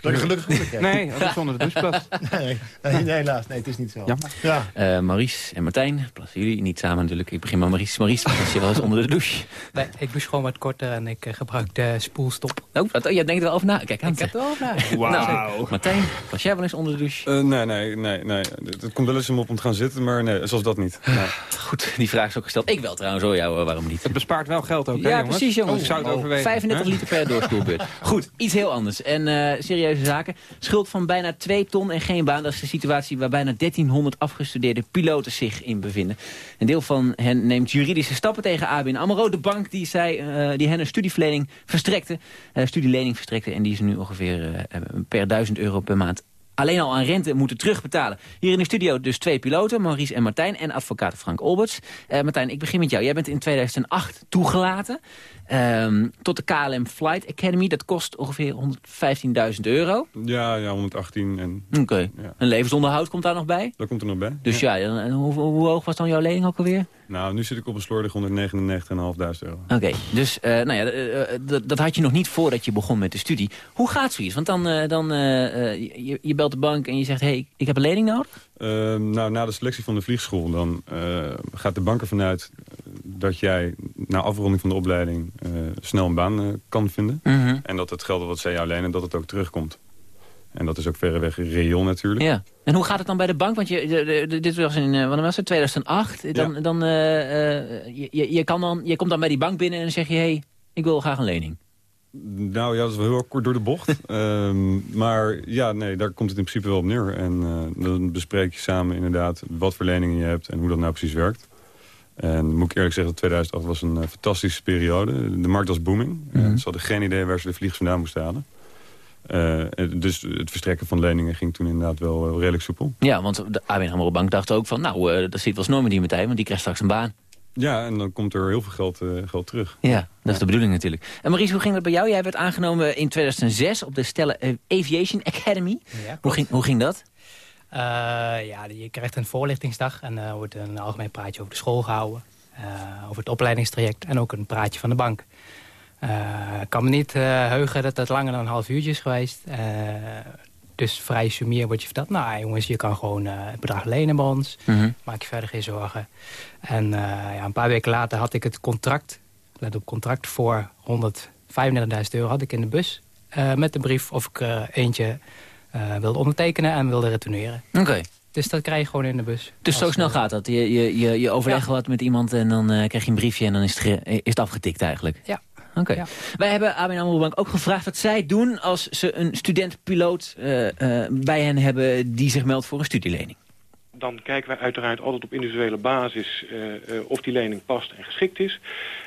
Speaker 9: Dat ik gelukkig.
Speaker 10: Nee, dat is zonder de doucheplas.
Speaker 9: nee, nee, nee, helaas. Nee, het is niet zo.
Speaker 10: Jammer.
Speaker 9: Ja.
Speaker 6: Uh, Maurice en Martijn, plassen jullie niet samen natuurlijk. Ik begin met Maurice. Maurice, plas je wel eens onder de douche?
Speaker 8: Nee, ik douche gewoon wat korter en ik uh, gebruik de spoelstop.
Speaker 6: Oh, wat, oh, jij denkt er wel over na. Kijk, aan
Speaker 8: ik heb er wel over na.
Speaker 6: Wauw. Nou, Martijn, plas jij wel eens onder de douche?
Speaker 7: Uh, nee, nee, nee, nee. Het komt wel eens om op om te gaan zitten, maar nee, zoals dat niet. Nee.
Speaker 6: Goed, die vraag is ook gesteld. Ik wel trouwens, hoor jou, waarom niet?
Speaker 10: Het bespaart wel geld ook,
Speaker 6: Ja,
Speaker 10: hè, jongens?
Speaker 6: precies, jongens.
Speaker 10: Oh, ik zou het overwegen.
Speaker 6: 35 liter per doorspoelbeurt. Goed, iets heel anders. En uh, serieuze zaken. Schuld van bijna 2 ton en geen baan. Dat is de situatie waar bijna 1300 afgestudeerde piloten zich in bevinden. Een deel van hen neemt juridische stappen tegen ABN AMRO. De bank die, zij, uh, die hen een studieverlening verstrekte. Uh, studielening verstrekte. En die ze nu ongeveer uh, per 1000 euro per maand alleen al aan rente moeten terugbetalen. Hier in de studio dus twee piloten, Maurice en Martijn... en advocaat Frank Olberts. Martijn, ik begin met jou. Jij bent in 2008 toegelaten um, tot de KLM Flight Academy. Dat kost ongeveer 115.000 euro.
Speaker 7: Ja, ja, 118. En...
Speaker 6: Oké. Okay. Ja. Een levensonderhoud komt daar nog bij?
Speaker 7: Dat komt er nog bij.
Speaker 6: Dus ja, ja en hoe, hoe, hoog was dan jouw lening ook alweer?
Speaker 7: Nou, nu zit ik op een slordig 199.500 euro.
Speaker 6: Oké, okay, dus uh, nou ja, uh, dat had je nog niet voordat je begon met de studie. Hoe gaat zoiets? Want dan, uh, dan je, je, belt de bank en je zegt, hé, hey, ik heb een lening nodig?
Speaker 7: Ehm, nou, na de selectie van de vliegschool, dan gaat de bank ervan uit dat jij na afronding van de opleiding snel een baan kan vinden.
Speaker 6: -hmm.
Speaker 7: En dat het geld wat zij jou lenen, dat het ook terugkomt. En dat is ook verreweg reëel natuurlijk.
Speaker 6: Ja. En hoe gaat het dan bij de bank? Want je, de, de, dit was in wanneer was het? 2008. Dan, ja. dan, je, je, kan dan, je komt dan bij die bank binnen en dan zeg je... hé, hey, ik wil graag een lening.
Speaker 7: Nou ja, dat is wel heel kort door de bocht. um, maar ja, nee, daar komt het in principe wel op neer. En uh, dan bespreek je samen inderdaad wat voor leningen je hebt... en hoe dat nou precies werkt. En moet ik eerlijk zeggen, 2008 was een uh, fantastische periode. De markt was booming. Mm -hmm. uh, ze hadden geen idee waar ze de vliegers vandaan moesten halen. Uh, dus het verstrekken van leningen ging toen inderdaad wel redelijk soepel.
Speaker 6: Ja, want de ABN AMRO Bank dacht ook van... nou, dat zit wel snor met die meteen, want die krijgt straks een baan.
Speaker 7: Ja, en dan komt er heel veel geld, geld terug.
Speaker 6: Ja, dat is de bedoeling natuurlijk. En Maurice, hoe ging dat bij jou? Jij werd aangenomen in 2006 op de Stella Aviation Academy.
Speaker 8: Ja,
Speaker 6: hoe, ging, hoe ging dat?
Speaker 8: Uh, ja, je krijgt een voorlichtingsdag en er wordt een algemeen praatje over de school gehouden. Uh, over het opleidingstraject en ook een praatje van de bank. Uh, ik kan me niet uh, heugen dat dat langer dan een half uurtje is geweest. Dus vrij sumier wordt je verteld... nou jongens, je kan gewoon het bedrag lenen bij ons.
Speaker 6: Mm -hmm.
Speaker 8: Maak je verder geen zorgen. En ja, een paar weken later had ik het contract... let op contract voor 135.000 euro had ik in de bus... met een brief of ik eentje wilde ondertekenen en wilde retourneren.
Speaker 6: Oké. Okay.
Speaker 8: Dus dat krijg je gewoon in de bus.
Speaker 6: Dus zo snel gaat dat? Je, je, je, je overlegt wat met iemand en dan krijg je een briefje en dan is het, is het afgetikt eigenlijk?
Speaker 8: Ja.
Speaker 6: Oké. Okay. Ja. Wij hebben ABN AMRO Bank ook gevraagd wat zij doen als ze een student-piloot uh, uh, bij hen hebben die zich meldt voor een studielening
Speaker 12: dan kijken wij uiteraard altijd op individuele basis uh, uh, of die lening past en geschikt is.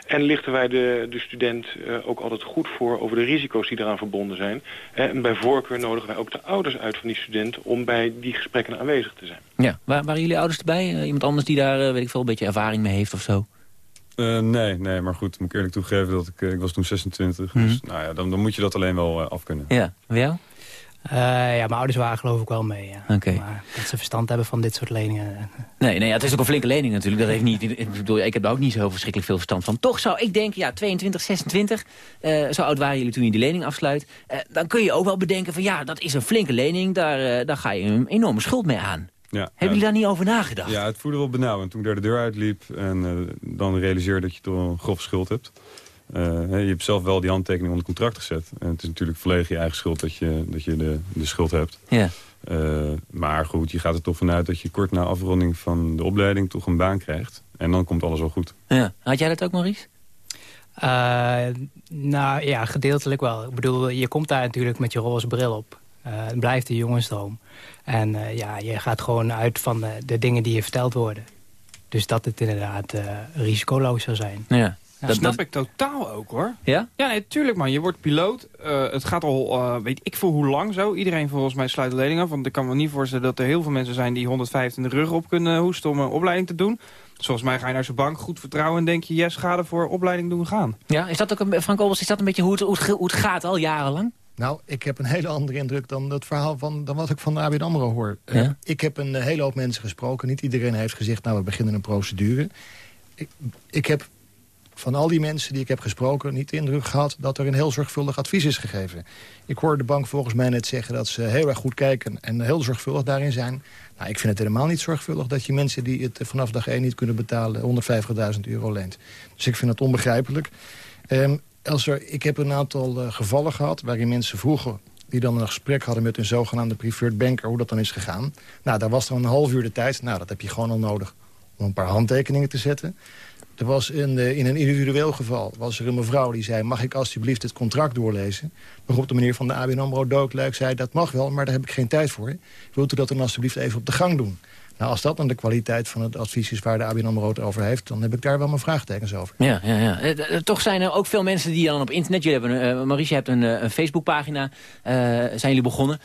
Speaker 12: En lichten wij de, de student uh, ook altijd goed voor over de risico's die eraan verbonden zijn. En bij voorkeur nodigen wij ook de ouders uit van die student om bij die gesprekken aanwezig te zijn.
Speaker 6: Ja, Waar, waren jullie ouders erbij? iemand anders die daar, weet ik veel, een beetje ervaring mee heeft of zo?
Speaker 7: Uh, nee, nee, maar goed, moet ik eerlijk toegeven dat ik, ik was toen 26. Mm -hmm. Dus nou ja, dan, dan moet je dat alleen wel uh, af kunnen.
Speaker 6: Ja, en jou?
Speaker 8: Uh, ja, mijn ouders waren geloof ik wel mee. Ja.
Speaker 6: Okay.
Speaker 8: Maar dat ze verstand hebben van dit soort leningen.
Speaker 6: Nee, nee ja, het is ook een flinke lening natuurlijk. Dat heeft niet, ik, bedoel, ik heb daar ook niet zo verschrikkelijk veel verstand van. Toch zou ik denken, ja, 22, 26, uh, zo oud waren jullie toen je die lening afsluit. Uh, dan kun je ook wel bedenken van ja, dat is een flinke lening. Daar, daar ga je een enorme schuld mee aan.
Speaker 7: Ja,
Speaker 6: Hebben jullie daar niet over nagedacht?
Speaker 7: Ja, het voelde wel benauwend toen ik daar de deur uitliep. En dan realiseerde dat je toch een grof schuld hebt. Uh, je hebt zelf wel die handtekening onder contract gezet. En het is natuurlijk volledig je eigen schuld dat je, dat je de, de schuld hebt.
Speaker 6: Ja.
Speaker 7: Uh, maar goed, je gaat er toch vanuit dat je kort na afronding van de opleiding toch een baan krijgt. En dan komt alles wel goed.
Speaker 6: Ja. Had jij dat ook, Maurice?
Speaker 8: Uh, nou ja, gedeeltelijk wel. Ik bedoel, je komt daar natuurlijk met je roze bril op. het blijft een jongensdroom. En ja, je gaat gewoon uit van de, de, dingen die je verteld worden. Dus dat het inderdaad risicoloos zou zijn.
Speaker 6: Ja.
Speaker 10: Ja, dat snap dat... ik totaal ook, hoor.
Speaker 6: Ja?
Speaker 10: Ja, nee, tuurlijk, man. Je wordt piloot. Uh, het gaat al, uh, weet ik voor hoe lang zo. Iedereen volgens mij sluit de lening af. Want ik kan me niet voorstellen dat er heel veel mensen zijn... die 150 in de rug op kunnen hoesten om een opleiding te doen. Volgens mij ga je naar zijn bank, goed vertrouwen... en denk je, yes, ga er voor opleiding doen gaan.
Speaker 6: Ja, is dat ook een, Frank Olbers, is dat een beetje hoe het, hoe het, hoe het gaat al jarenlang?
Speaker 9: Nou, ik heb een hele andere indruk dan het verhaal van dan wat ik van de ABN AMRO hoor.
Speaker 6: Ja?
Speaker 9: Uh, ik heb een hele hoop mensen gesproken. Niet iedereen heeft gezegd, nou, we beginnen een procedure. Ik, ik heb van al die mensen die ik heb gesproken niet de indruk gehad... dat er een heel zorgvuldig advies is gegeven. Ik hoorde de bank volgens mij net zeggen dat ze heel erg goed kijken... en heel zorgvuldig daarin zijn. Nou, ik vind het helemaal niet zorgvuldig dat je mensen die het vanaf dag 1 niet kunnen betalen... 150.000 euro leent. Dus ik vind het onbegrijpelijk. Um, als er, ik heb een aantal uh, gevallen gehad waarin mensen vroegen die dan een gesprek hadden met een zogenaamde preferred banker... hoe dat dan is gegaan. Nou, daar was dan een half uur de tijd. Nou, dat heb je gewoon al nodig om een paar handtekeningen te zetten. Er was in, uh, in een individueel geval was er een mevrouw die zei... mag ik alsjeblieft het contract doorlezen? Waarop de meneer van de ABN AMRO doodluik zei... dat mag wel, maar daar heb ik geen tijd voor. Wilt u dat dan alsjeblieft even op de gang doen? Nou, als dat dan de kwaliteit van het advies is waar de ABN AMRO het over heeft... dan heb ik daar wel mijn vraagtekens over.
Speaker 6: Ja, ja, ja. Uh, toch zijn er ook veel mensen die dan op internet... Jullie hebben, uh, Maurice, je hebt een, een Facebookpagina, zijn jullie begonnen...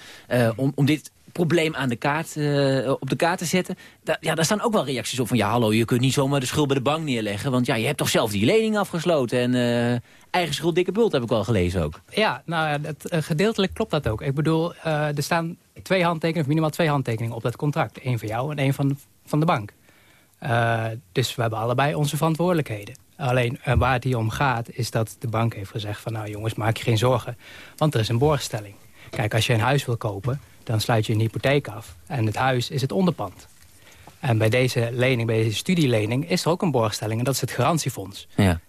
Speaker 6: om, om dit probleem aan de kaart, uh, op de kaart te zetten. Da ja, daar staan ook wel reacties op van... ja, hallo, je kunt niet zomaar de schuld bij de bank neerleggen... want ja, je hebt toch zelf die lening afgesloten... en uh, eigen schuld dikke bult heb ik al gelezen ook.
Speaker 8: Ja, nou, het, uh, gedeeltelijk klopt dat ook. Ik bedoel, er staan twee handtekeningen... of minimaal twee handtekeningen op dat contract. Eén van jou en één van, van de bank. dus we hebben allebei onze verantwoordelijkheden. Alleen waar het hier om gaat is dat de bank heeft gezegd van... nou jongens, maak je geen zorgen, want er is een borgstelling. Kijk, als je een huis wil kopen dan sluit je een hypotheek af. En het huis is het onderpand. En bij deze lening, bij deze studielening, is er ook een borgstelling. En dat is het garantiefonds.
Speaker 6: Ja.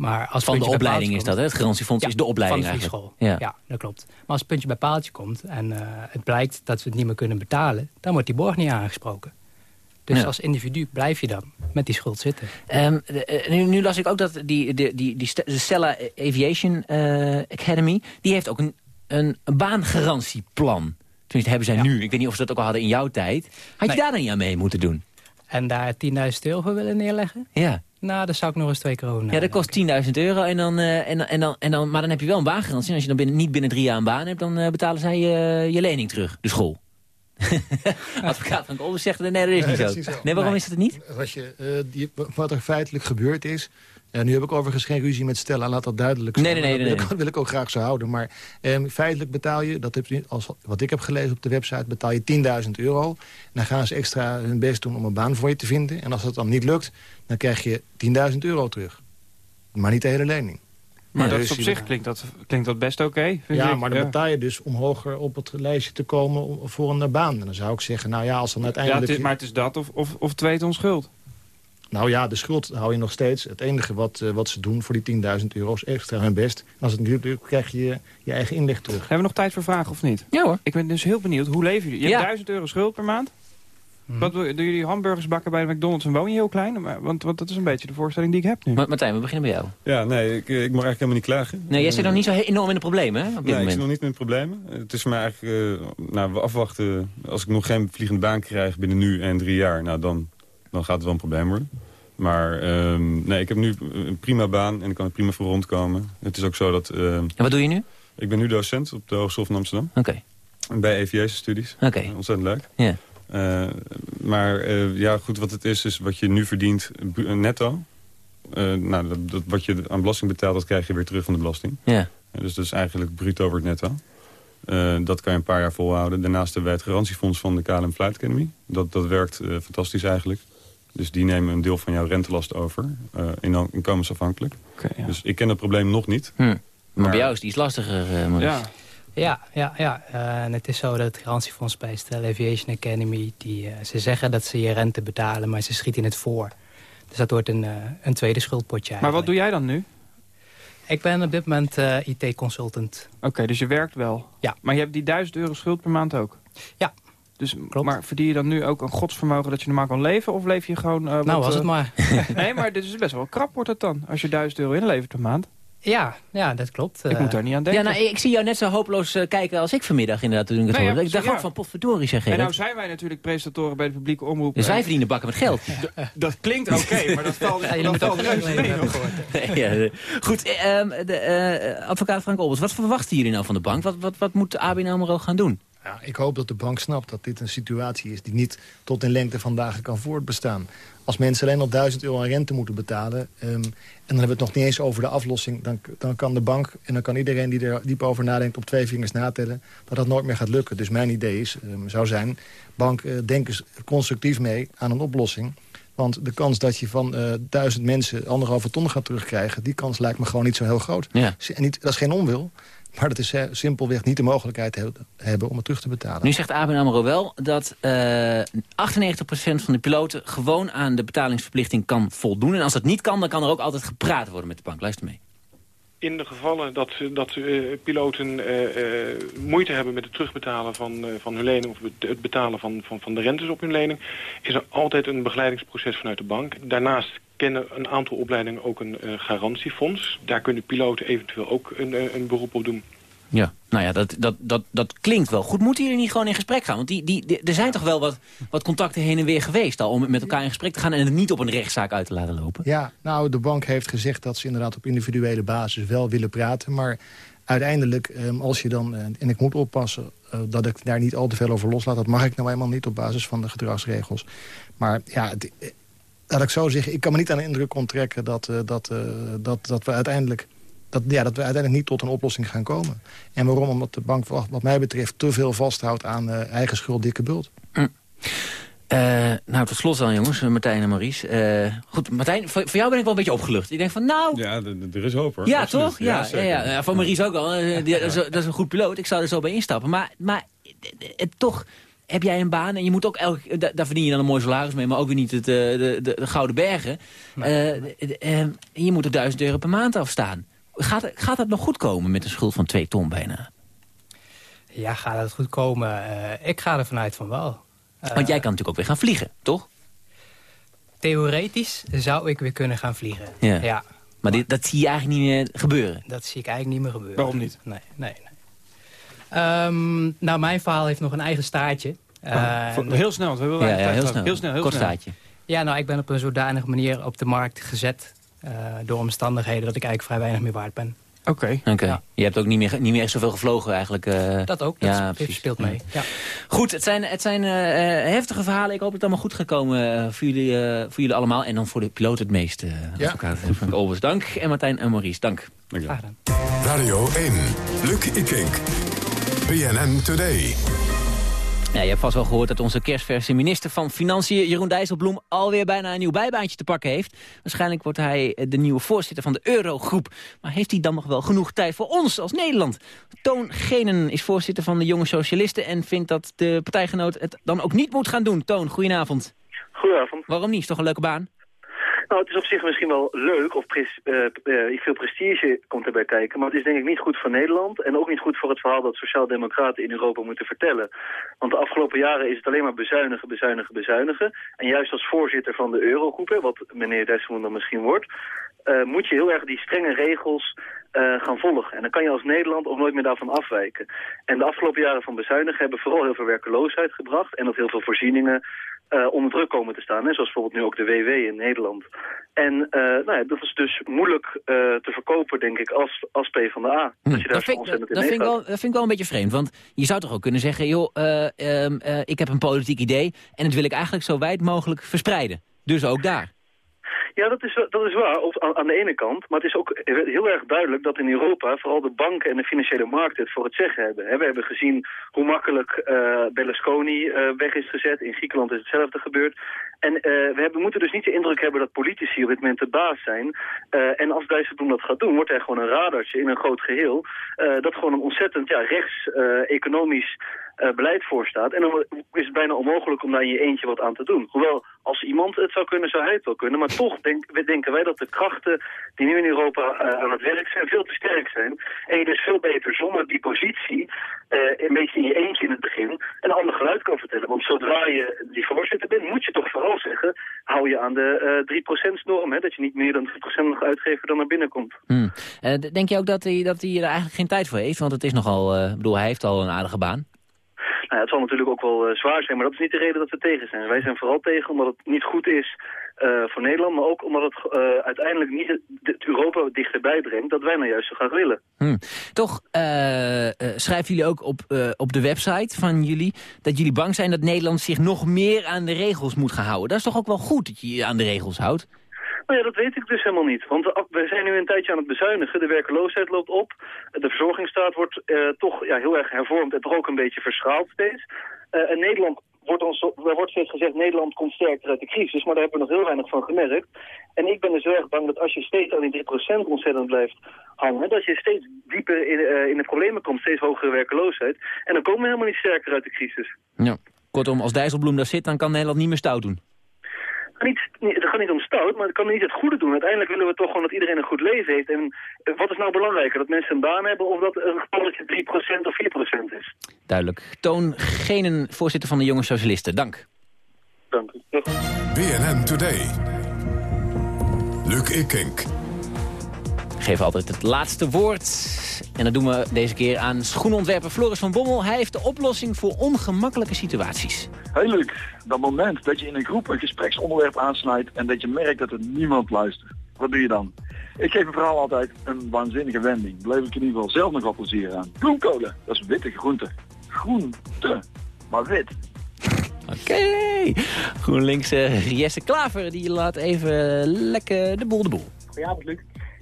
Speaker 8: Maar als
Speaker 6: van de opleiding is dat, hè? Het garantiefonds
Speaker 8: ja,
Speaker 6: is de opleiding
Speaker 8: van de
Speaker 6: eigenlijk.
Speaker 8: Ja. ja, dat klopt. Maar als het puntje bij paaltje komt en uh, het blijkt dat we het niet meer kunnen betalen... dan wordt die borg niet aangesproken. Dus ja. als individu blijf je dan met die schuld zitten.
Speaker 6: Um, de, nu, nu, las ik ook dat die, die, die, Stella Aviation uh, Academy... die heeft ook een, een, een baangarantieplan... Tenminste, hebben zij ja. nu. Ik weet niet of ze dat ook al hadden in jouw tijd. Had nee. je daar dan niet aan mee moeten doen?
Speaker 8: En daar 10.000 euro voor willen neerleggen?
Speaker 6: Ja.
Speaker 8: Nou, dat zou ik nog eens twee keer over
Speaker 6: Ja, dat kost 10.000 euro. En dan, uh, en, en dan, en dan, maar dan heb je wel een baangarantie. Als je dan binnen, niet binnen drie jaar een baan hebt... dan uh, betalen zij uh, je lening terug, de school. Advocaat van Kolder zegt, nee, dat is niet, nee, zo. Is zo. Nee, waarom nee. is dat niet?
Speaker 9: Wat, je, die, wat er feitelijk gebeurd is... Ja, nu heb ik overigens geen ruzie met Stella, laat dat duidelijk zijn.
Speaker 6: Nee, nee, nee,
Speaker 9: dat wil, ik, wil ik ook graag zo houden. Maar eh, feitelijk betaal je, dat heb je als, wat ik heb gelezen op de website... betaal je 10.000 euro. En dan gaan ze extra hun best doen om een baan voor je te vinden. En als dat dan niet lukt, dan krijg je 10.000 euro terug. Maar niet de hele lening.
Speaker 10: Maar ja, dat is op zich klinkt dat, klinkt dat best oké. Okay,
Speaker 9: ja,
Speaker 10: ik.
Speaker 9: maar dan
Speaker 10: ja.
Speaker 9: betaal je dus om hoger op het lijstje te komen voor een baan. En dan zou ik zeggen, nou ja, als dan uiteindelijk...
Speaker 10: Ja, het is, maar het is dat of, of, of twee ton schuld.
Speaker 9: Nou ja, de schuld hou je nog steeds. Het enige wat, uh, wat ze doen voor die 10.000 euro is extra hun best. En als het niet lukt, krijg je je eigen inleg terug.
Speaker 10: Hebben we nog tijd voor vragen of niet?
Speaker 6: Ja hoor.
Speaker 10: Ik ben dus heel benieuwd. Hoe leven jullie? Je ja. hebt 1000 euro schuld per maand? Wat doen doen jullie hamburgers bakken bij de McDonald's en woon je heel klein? Maar- Want, want dat is een beetje de voorstelling die ik heb nu.
Speaker 6: Ma- Martijn, we beginnen bij jou.
Speaker 7: Ja, nee, ik, eh, ik mag eigenlijk helemaal niet klagen.
Speaker 6: Nee, jij zit nog niet zo enorm in de problemen, hè? Op dit
Speaker 7: Nee, ik zit nog niet met problemen. Het is maar eigenlijk, eh, nou, we afwachten. Als ik nog geen vliegende baan krijg binnen nu en drie jaar, nou, dan, dan gaat het wel een probleem worden. Maar ehm, nee, ik heb nu een prima baan en ik kan er prima voor rondkomen. Het is ook zo dat... ehm,
Speaker 6: En wat doe je nu?
Speaker 7: ik ben nu docent op de Hogeschool van Amsterdam.
Speaker 6: Oké.
Speaker 7: Bij EVA-studies.
Speaker 6: Oké.
Speaker 7: Ontzettend leuk.
Speaker 6: Ja.
Speaker 7: Eh, maar eh, ja, goed, wat het is, is wat je nu verdient netto. Eh, nou, dat, dat, wat je aan belasting betaalt, dat krijg je weer terug van de belasting.
Speaker 6: Ja.
Speaker 7: Eh, dus dat is eigenlijk bruto over het netto. Eh, dat kan je een paar jaar volhouden. Daarnaast hebben wij het garantiefonds van de KLM Flight Academy. Dat, dat werkt eh, fantastisch eigenlijk. Dus die nemen een deel van jouw rentelast over. eh in inkomensafhankelijk. Dus ik ken het probleem nog niet.
Speaker 6: Hm. Maar, bij jou is het iets lastiger, eh Maurice.
Speaker 10: Ja.
Speaker 8: Ja, ja, ja. Eh, en het is zo dat het garantiefonds bij Stella Aviation Academy... Die, eh, ze zeggen dat ze je rente betalen, maar ze schieten het voor. Dus dat wordt een, eh, een tweede schuldpotje
Speaker 10: Maar wat doe jij dan nu?
Speaker 8: Ik ben op dit moment eh, IT-consultant.
Speaker 10: Oké, dus je werkt wel.
Speaker 8: Ja.
Speaker 10: Maar je hebt die 1000 euro schuld per maand ook?
Speaker 8: Ja.
Speaker 10: Dus, Maar verdien je dan nu ook een godsvermogen dat je normaal kan leven? Of leef je gewoon... eh,
Speaker 8: Nou,
Speaker 10: wat,
Speaker 8: was
Speaker 10: eh,
Speaker 8: het maar.
Speaker 10: nee, maar dit is best wel krap wordt het dan. Als je 1000 euro inlevert per maand.
Speaker 8: Ja, ja dat klopt.
Speaker 10: Ik
Speaker 8: Eh,
Speaker 10: moet daar niet aan denken.
Speaker 6: Ja, nou, ik zie jou net zo hopeloos eh, kijken als ik vanmiddag inderdaad toen ik het
Speaker 10: Nee, ja,
Speaker 6: hoorde. Ik dacht
Speaker 10: ja.
Speaker 6: ook van potverdorie zeg je.
Speaker 10: En nou zijn wij natuurlijk presentatoren bij de publieke omroep.
Speaker 6: Dus wij
Speaker 10: En
Speaker 6: verdienen bakken met geld.
Speaker 10: Dat klinkt oké, maar dat valt,
Speaker 8: Ja,
Speaker 10: dat valt
Speaker 8: ook
Speaker 10: reuze mee
Speaker 6: eh, goed, eh, ehm, de, eh, advocaat Frank Olbers, wat verwachten jullie nou van de bank? Wat, wat, wat moet ABN AMRO gaan doen?
Speaker 9: Ja, ik hoop dat de bank snapt dat dit een situatie is... die niet tot in lengte van dagen kan voortbestaan. Als mensen alleen nog 1000 euro aan rente moeten betalen... ehm, en dan hebben we het nog niet eens over de aflossing... Dan, dan kan de bank en dan kan iedereen die er diep over nadenkt... op twee vingers natellen dat dat nooit meer gaat lukken. Dus mijn idee is, ehm, zou zijn... bank, eh, denk eens constructief mee aan een oplossing... Want de kans dat je van eh duizend mensen anderhalve ton gaat terugkrijgen... die kans lijkt me gewoon niet zo heel groot.
Speaker 6: Ja.
Speaker 9: En niet, dat is geen onwil, maar dat is eh, simpelweg niet de mogelijkheid he- hebben om het terug te betalen.
Speaker 6: Nu zegt ABN AMRO wel dat eh 98% van de piloten gewoon aan de betalingsverplichting kan voldoen. En als dat niet kan, dan kan er ook altijd gepraat worden met de bank. Luister mee.
Speaker 12: In de gevallen dat, dat eh, piloten eh, eh, moeite hebben met het terugbetalen van, eh, van hun lening... of het- het betalen van, van, van de rentes op hun lening... is er altijd een begeleidingsproces vanuit de bank. Daarnaast kennen een aantal opleidingen ook een eh, garantiefonds. Daar kunnen piloten eventueel ook een, eh, een beroep op doen.
Speaker 6: Ja, nou ja, dat, dat, dat, dat klinkt wel goed. Moeten jullie niet gewoon in gesprek gaan? Want die, die, die- er zijn toch wel wat, wat contacten heen en weer geweest al... om met elkaar in gesprek te gaan en het niet op een rechtszaak uit te laten lopen?
Speaker 9: Ja, nou, de bank heeft gezegd dat ze inderdaad op individuele basis wel willen praten. Maar uiteindelijk, ehm, als je dan... eh, en ik moet oppassen eh, dat ik daar niet al te veel over loslaat. Dat mag ik nou eenmaal niet op basis van de gedragsregels. Maar ja, het, laat ik zo zeggen, ik kan me niet aan de indruk onttrekken... dat, eh, dat, eh, dat, dat we uiteindelijk... Dat, ja, dat we uiteindelijk niet tot een oplossing gaan komen. En waarom? Omdat de bank wat, wat mij betreft te veel vasthoudt aan eh, eigen schuld, dikke bult.
Speaker 6: Eh, nou, tot slot dan, jongens, Martijn en Maurice. Eh, goed, Martijn, voor, voor jou ben ik wel een beetje opgelucht. Ik denk van, nou...
Speaker 7: Ja, er is hoop hoor.
Speaker 6: Ja,
Speaker 7: Absoluut.
Speaker 6: toch? Ja, ja, ja, ja, Voor Maurice ook al. Die- dat, is, dat is een goed piloot. Ik zou er zo bij instappen. Maar, maar eh, toch heb jij een baan en je moet ook elke... da- Daar verdien je dan een mooi salaris mee, maar ook weer niet het, eh, de, de, de Gouden Bergen. Eh, de- de- eh, je moet er duizend euro per maand afstaan. Gaat, gaat dat nog goed komen met een schuld van twee ton bijna?
Speaker 8: Ja, gaat het goed komen? Eh, ik ga er vanuit van wel. Eh,
Speaker 6: Want jij kan natuurlijk ook weer gaan vliegen, toch?
Speaker 8: Theoretisch zou ik weer kunnen gaan vliegen.
Speaker 6: Ja.
Speaker 8: ja
Speaker 6: Maar dit, dat zie je eigenlijk niet meer gebeuren.
Speaker 8: dat zie ik eigenlijk niet meer gebeuren.
Speaker 10: Waarom niet?
Speaker 8: Nee, nee, nee. Ehm, nou, mijn verhaal heeft nog een eigen staartje. Eh,
Speaker 10: Oh,
Speaker 8: en-
Speaker 10: heel snel, want we hebben
Speaker 6: Ja, heel snel.
Speaker 10: Heel snel, heel
Speaker 6: Kort
Speaker 10: snel.
Speaker 6: staartje.
Speaker 8: Ja, nou, ik ben op een zodanige manier op de markt gezet... eh, door omstandigheden dat ik eigenlijk vrij weinig meer waard ben.
Speaker 10: Oké.
Speaker 6: Oké.
Speaker 8: Ja.
Speaker 6: Je hebt ook niet meer, niet meer echt zoveel gevlogen eigenlijk. eh.
Speaker 8: Dat ook, dat
Speaker 6: ja, precies.
Speaker 8: speelt mee. Ja.
Speaker 6: Goed, het zijn, het zijn eh, eh, heftige verhalen. Ik hoop dat het allemaal goed gaat komen eh, voor, jullie, eh, voor jullie allemaal. En dan voor de piloot het meest. eh
Speaker 9: Ja.
Speaker 6: Frank Olbers, dank. En Martijn en Maurice, dank.
Speaker 7: Dank je wel.
Speaker 8: Graag gedaan.
Speaker 5: Radio 1. Luc Ikink. BNN Today.
Speaker 6: Ja, je hebt vast wel gehoord dat onze kerstverse minister van Financiën... Jeroen Dijsselbloem alweer bijna een nieuw bijbaantje te pakken heeft. Waarschijnlijk wordt hij eh, de nieuwe voorzitter van de Eurogroep. Maar heeft hij dan nog wel genoeg tijd voor ons als Nederland? Toon Genen is voorzitter van de Jonge Socialisten... en vindt dat de partijgenoot het dan ook niet moet gaan doen. Toon, goedenavond.
Speaker 21: Goedenavond.
Speaker 6: Waarom niet? Is toch een leuke baan?
Speaker 21: Nou, het is op zich misschien wel leuk, of pres, uh, uh, veel prestige komt erbij kijken, maar het is denk ik niet goed voor Nederland en ook niet goed voor het verhaal dat sociaaldemocraten in Europa moeten vertellen. Want de afgelopen jaren is het alleen maar bezuinigen, bezuinigen, bezuinigen. En juist als voorzitter van de Eurogroep, wat meneer Dijsselmoen dan misschien wordt, uh, moet je heel erg die strenge regels uh, gaan volgen. En dan kan je als Nederland ook nooit meer daarvan afwijken. En de afgelopen jaren van bezuinigen hebben vooral heel veel werkeloosheid gebracht... en ook heel veel voorzieningen uh, onder druk komen te staan. Hè? Zoals bijvoorbeeld nu ook de WW in Nederland. En uh, nou ja, dat is dus moeilijk uh, te verkopen, denk ik, als, als PvdA.
Speaker 6: Hm. Dat, dat, vind, dat, dat, vind ik wel, dat vind ik wel een beetje vreemd. Want je zou toch ook kunnen zeggen... joh, um, ik heb een politiek idee... en dat wil ik eigenlijk zo wijd mogelijk verspreiden. Dus ook daar.
Speaker 21: Ja, dat is, dat is waar, op, aan, de ene kant. Maar het is ook heel erg duidelijk dat in Europa vooral de banken en de financiële markten het voor het zeggen hebben. we hebben gezien hoe makkelijk uh, Berlusconi uh, weg is gezet. In Griekenland is hetzelfde gebeurd. En uh, we hebben, moeten dus niet de indruk hebben dat politici op dit moment de baas zijn. en als Dijsselbloem dat gaat doen, wordt er gewoon een radartje in een groot geheel. dat gewoon een ontzettend ja, rechts-economisch uh, beleid voorstaat. En dan is het bijna onmogelijk om daar in je eentje wat aan te doen. Hoewel, als iemand het zou kunnen, zou hij het wel kunnen. Maar toch denk, denken wij dat de krachten die nu in Europa uh, aan het werk zijn, veel te sterk zijn. En je dus veel beter zonder die positie, uh, een beetje in je eentje in het begin, een ander geluid kan vertellen. Want zodra je die voorzitter bent, moet je toch vooral zeggen, hou je aan de 3%-norm. Dat je niet meer dan 3% mag uitgeven dan er binnenkomt.
Speaker 6: Hmm. denk je ook dat hij, dat hij er eigenlijk geen tijd voor heeft? Want het is nogal, ik bedoel, hij heeft al een aardige baan.
Speaker 21: Nou, het zal natuurlijk ook wel uh, zwaar zijn, maar dat is niet de reden dat we tegen zijn. Wij zijn vooral tegen omdat het niet goed is uh, voor Nederland, maar ook omdat het uh, uiteindelijk niet het, Europa dichterbij brengt dat wij nou juist zo graag willen.
Speaker 6: Hmm. Toch schrijven jullie ook op, op de website van jullie dat jullie bang zijn dat Nederland zich nog meer aan de regels moet gaan houden. Dat is toch ook wel goed dat je je aan de regels houdt?
Speaker 21: Nou ja, dat weet ik dus helemaal niet. Want we zijn nu een tijdje aan het bezuinigen. De werkeloosheid loopt op. De verzorgingsstaat wordt uh, toch ja, heel erg hervormd en toch ook een beetje verschaald steeds. En Nederland wordt ons, er wordt steeds gezegd, Nederland komt sterker uit de crisis, maar daar hebben we nog heel weinig van gemerkt. En ik ben dus erg bang dat als je steeds aan die 3% ontzettend blijft hangen, dat je steeds dieper in, uh, in de problemen komt, steeds hogere werkeloosheid. En dan komen we helemaal niet sterker uit de crisis.
Speaker 6: Ja. Kortom, als Dijsselbloem daar zit, dan kan Nederland niet meer stout doen
Speaker 21: niet, het gaat niet om stout, maar het kan niet het goede doen. Uiteindelijk willen we toch gewoon dat iedereen een goed leven heeft. En eh, wat is nou belangrijker? Dat mensen een baan hebben of dat een gevalletje 3% of 4% is?
Speaker 6: Duidelijk. Toon Genen, voorzitter van de Jonge Socialisten. Dank.
Speaker 21: Dank u.
Speaker 5: BNN Today. Luc Ikink.
Speaker 6: Geef altijd het laatste woord. En dat doen we deze keer aan schoenontwerper Floris van Bommel. Hij heeft de oplossing voor ongemakkelijke situaties.
Speaker 22: Heel leuk. Dat moment dat je in een groep een gespreksonderwerp aansnijdt... en dat je merkt dat er niemand luistert. Wat doe je dan? Ik geef een verhaal altijd een waanzinnige wending. Bleef ik in ieder geval zelf nog wat plezier aan. Bloemkolen, dat is witte groente. Groente, maar wit.
Speaker 6: Oké. Okay. GroenLinks uh, Jesse Klaver, die laat even lekker de boel de boel.
Speaker 23: Goedenavond, Luc.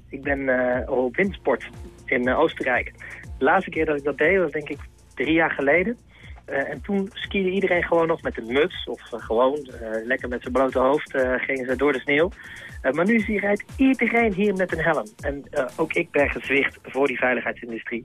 Speaker 23: Ik ben uh, op windsport in uh, Oostenrijk. De laatste keer dat ik dat deed was denk ik drie jaar geleden. Uh, en toen skiede iedereen gewoon nog met een muts of gewoon lekker met zijn blote hoofd gingen ze door de sneeuw. maar nu zie rijdt iedereen hier met een helm. En ook ik ben gezwicht voor die veiligheidsindustrie.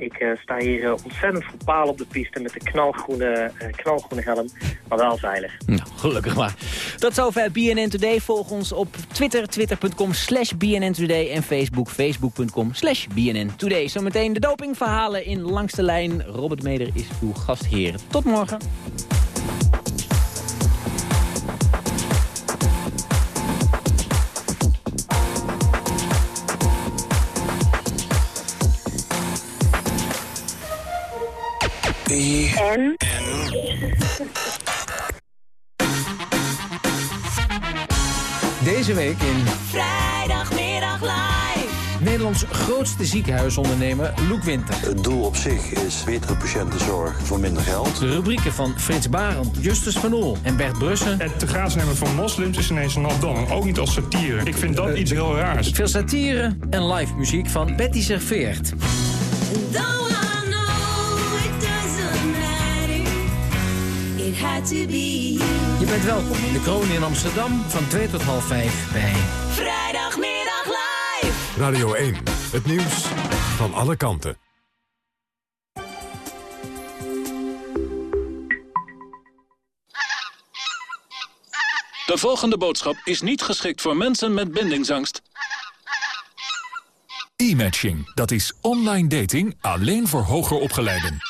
Speaker 23: Ik uh, sta hier uh, ontzettend voor paal op de piste met de knalgroene, uh, knalgroene helm, maar wel veilig.
Speaker 6: Nou, gelukkig maar. Tot zover BNN Today. Volg ons op Twitter, twitter.com slash BNN Today en Facebook, facebook.com slash BNN Today. Zometeen de dopingverhalen in Langste Lijn. Robert Meder is uw gastheer. Tot morgen.
Speaker 24: En?
Speaker 25: Deze week in...
Speaker 24: Vrijdagmiddag live.
Speaker 25: Nederlands grootste ziekenhuisondernemer Loek Winter.
Speaker 26: Het doel op zich is betere patiëntenzorg voor minder geld.
Speaker 25: De rubrieken van Frits Barend, Justus van Oel en Bert Brussen.
Speaker 27: Het te graas nemen van moslims is ineens een dong. Ook niet als satire. Ik vind dat uh, iets heel raars.
Speaker 25: Veel satire en live muziek van Betty Serveert. Je bent welkom in de kroon in Amsterdam van 2 tot half 5 bij...
Speaker 24: Vrijdagmiddag live!
Speaker 5: Radio 1, het nieuws van alle kanten.
Speaker 28: De volgende boodschap is niet geschikt voor mensen met bindingsangst.
Speaker 29: E-matching, dat is online dating alleen voor hoger opgeleiden.